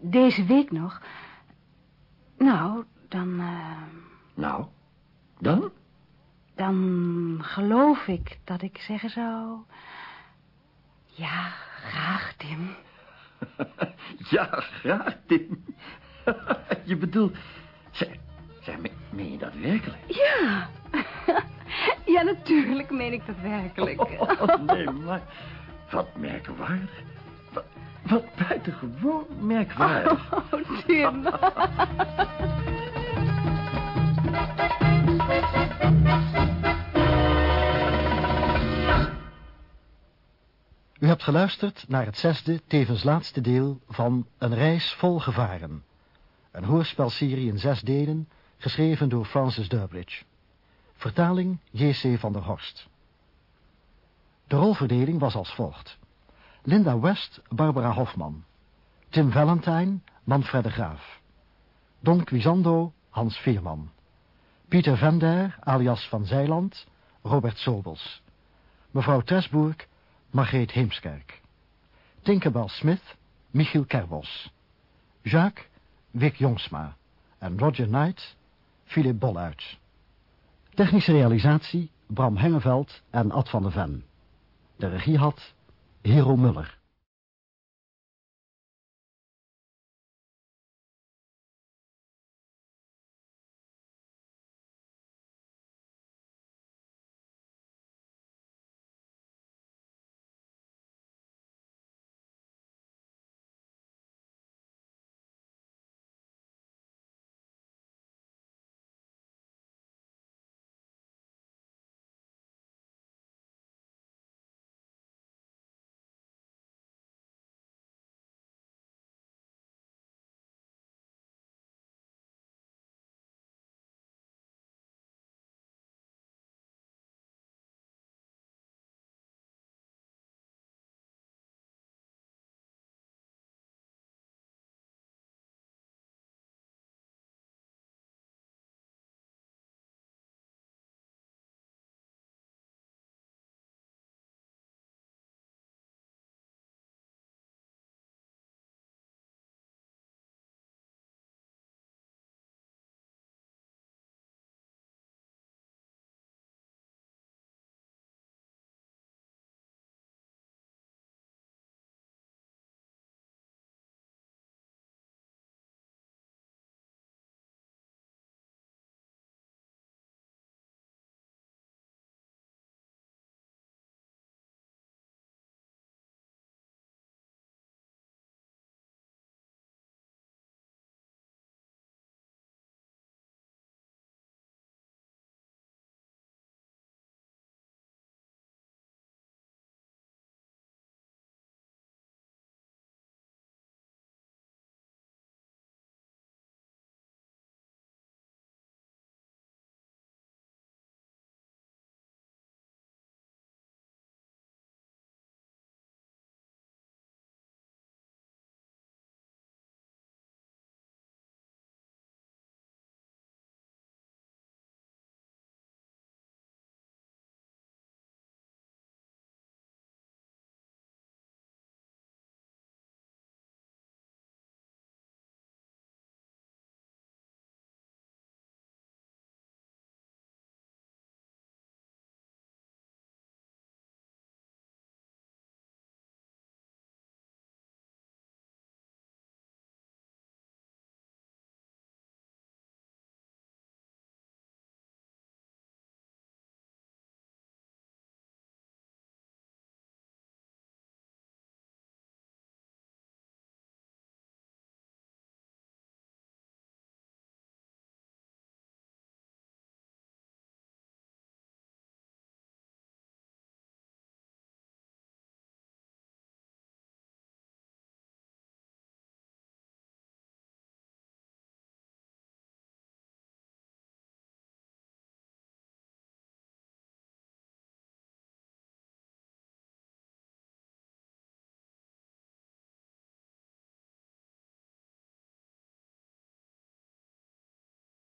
deze week nog... Nou, dan... nou, dan? Dan geloof ik dat ik zeggen zou... Ja, graag, Tim. ja, graag, Tim. je bedoelt, zeg, zeg, me- meen je dat werkelijk? Ja. ja, natuurlijk meen ik dat werkelijk. Oh, nee, maar wat merkwaardig. Wat, wat buitengewoon merkwaardig. Oh, Tim. Geluisterd naar het zesde, tevens laatste deel van Een reis vol gevaren. Een hoorspelserie in zes delen, geschreven door Francis Durbridge. Vertaling J.C. van der Horst. De rolverdeling was als volgt. Linda West, Barbara Hofman. Tim Valentine, Manfred de Graaf. Don Quisando, Hans Veerman. Pieter Vender, alias Van Zijland, Robert Sobels. Mevrouw Tresbourg, Margreet Heemskerk. Tinkerbell Smith, Michiel Kerbos. Jacques, Wick Jongsma. En Roger Knight, Philip Bolluit. Technische realisatie, Bram Hengeveld en Ad van der Ven. De regie had Hero Muller.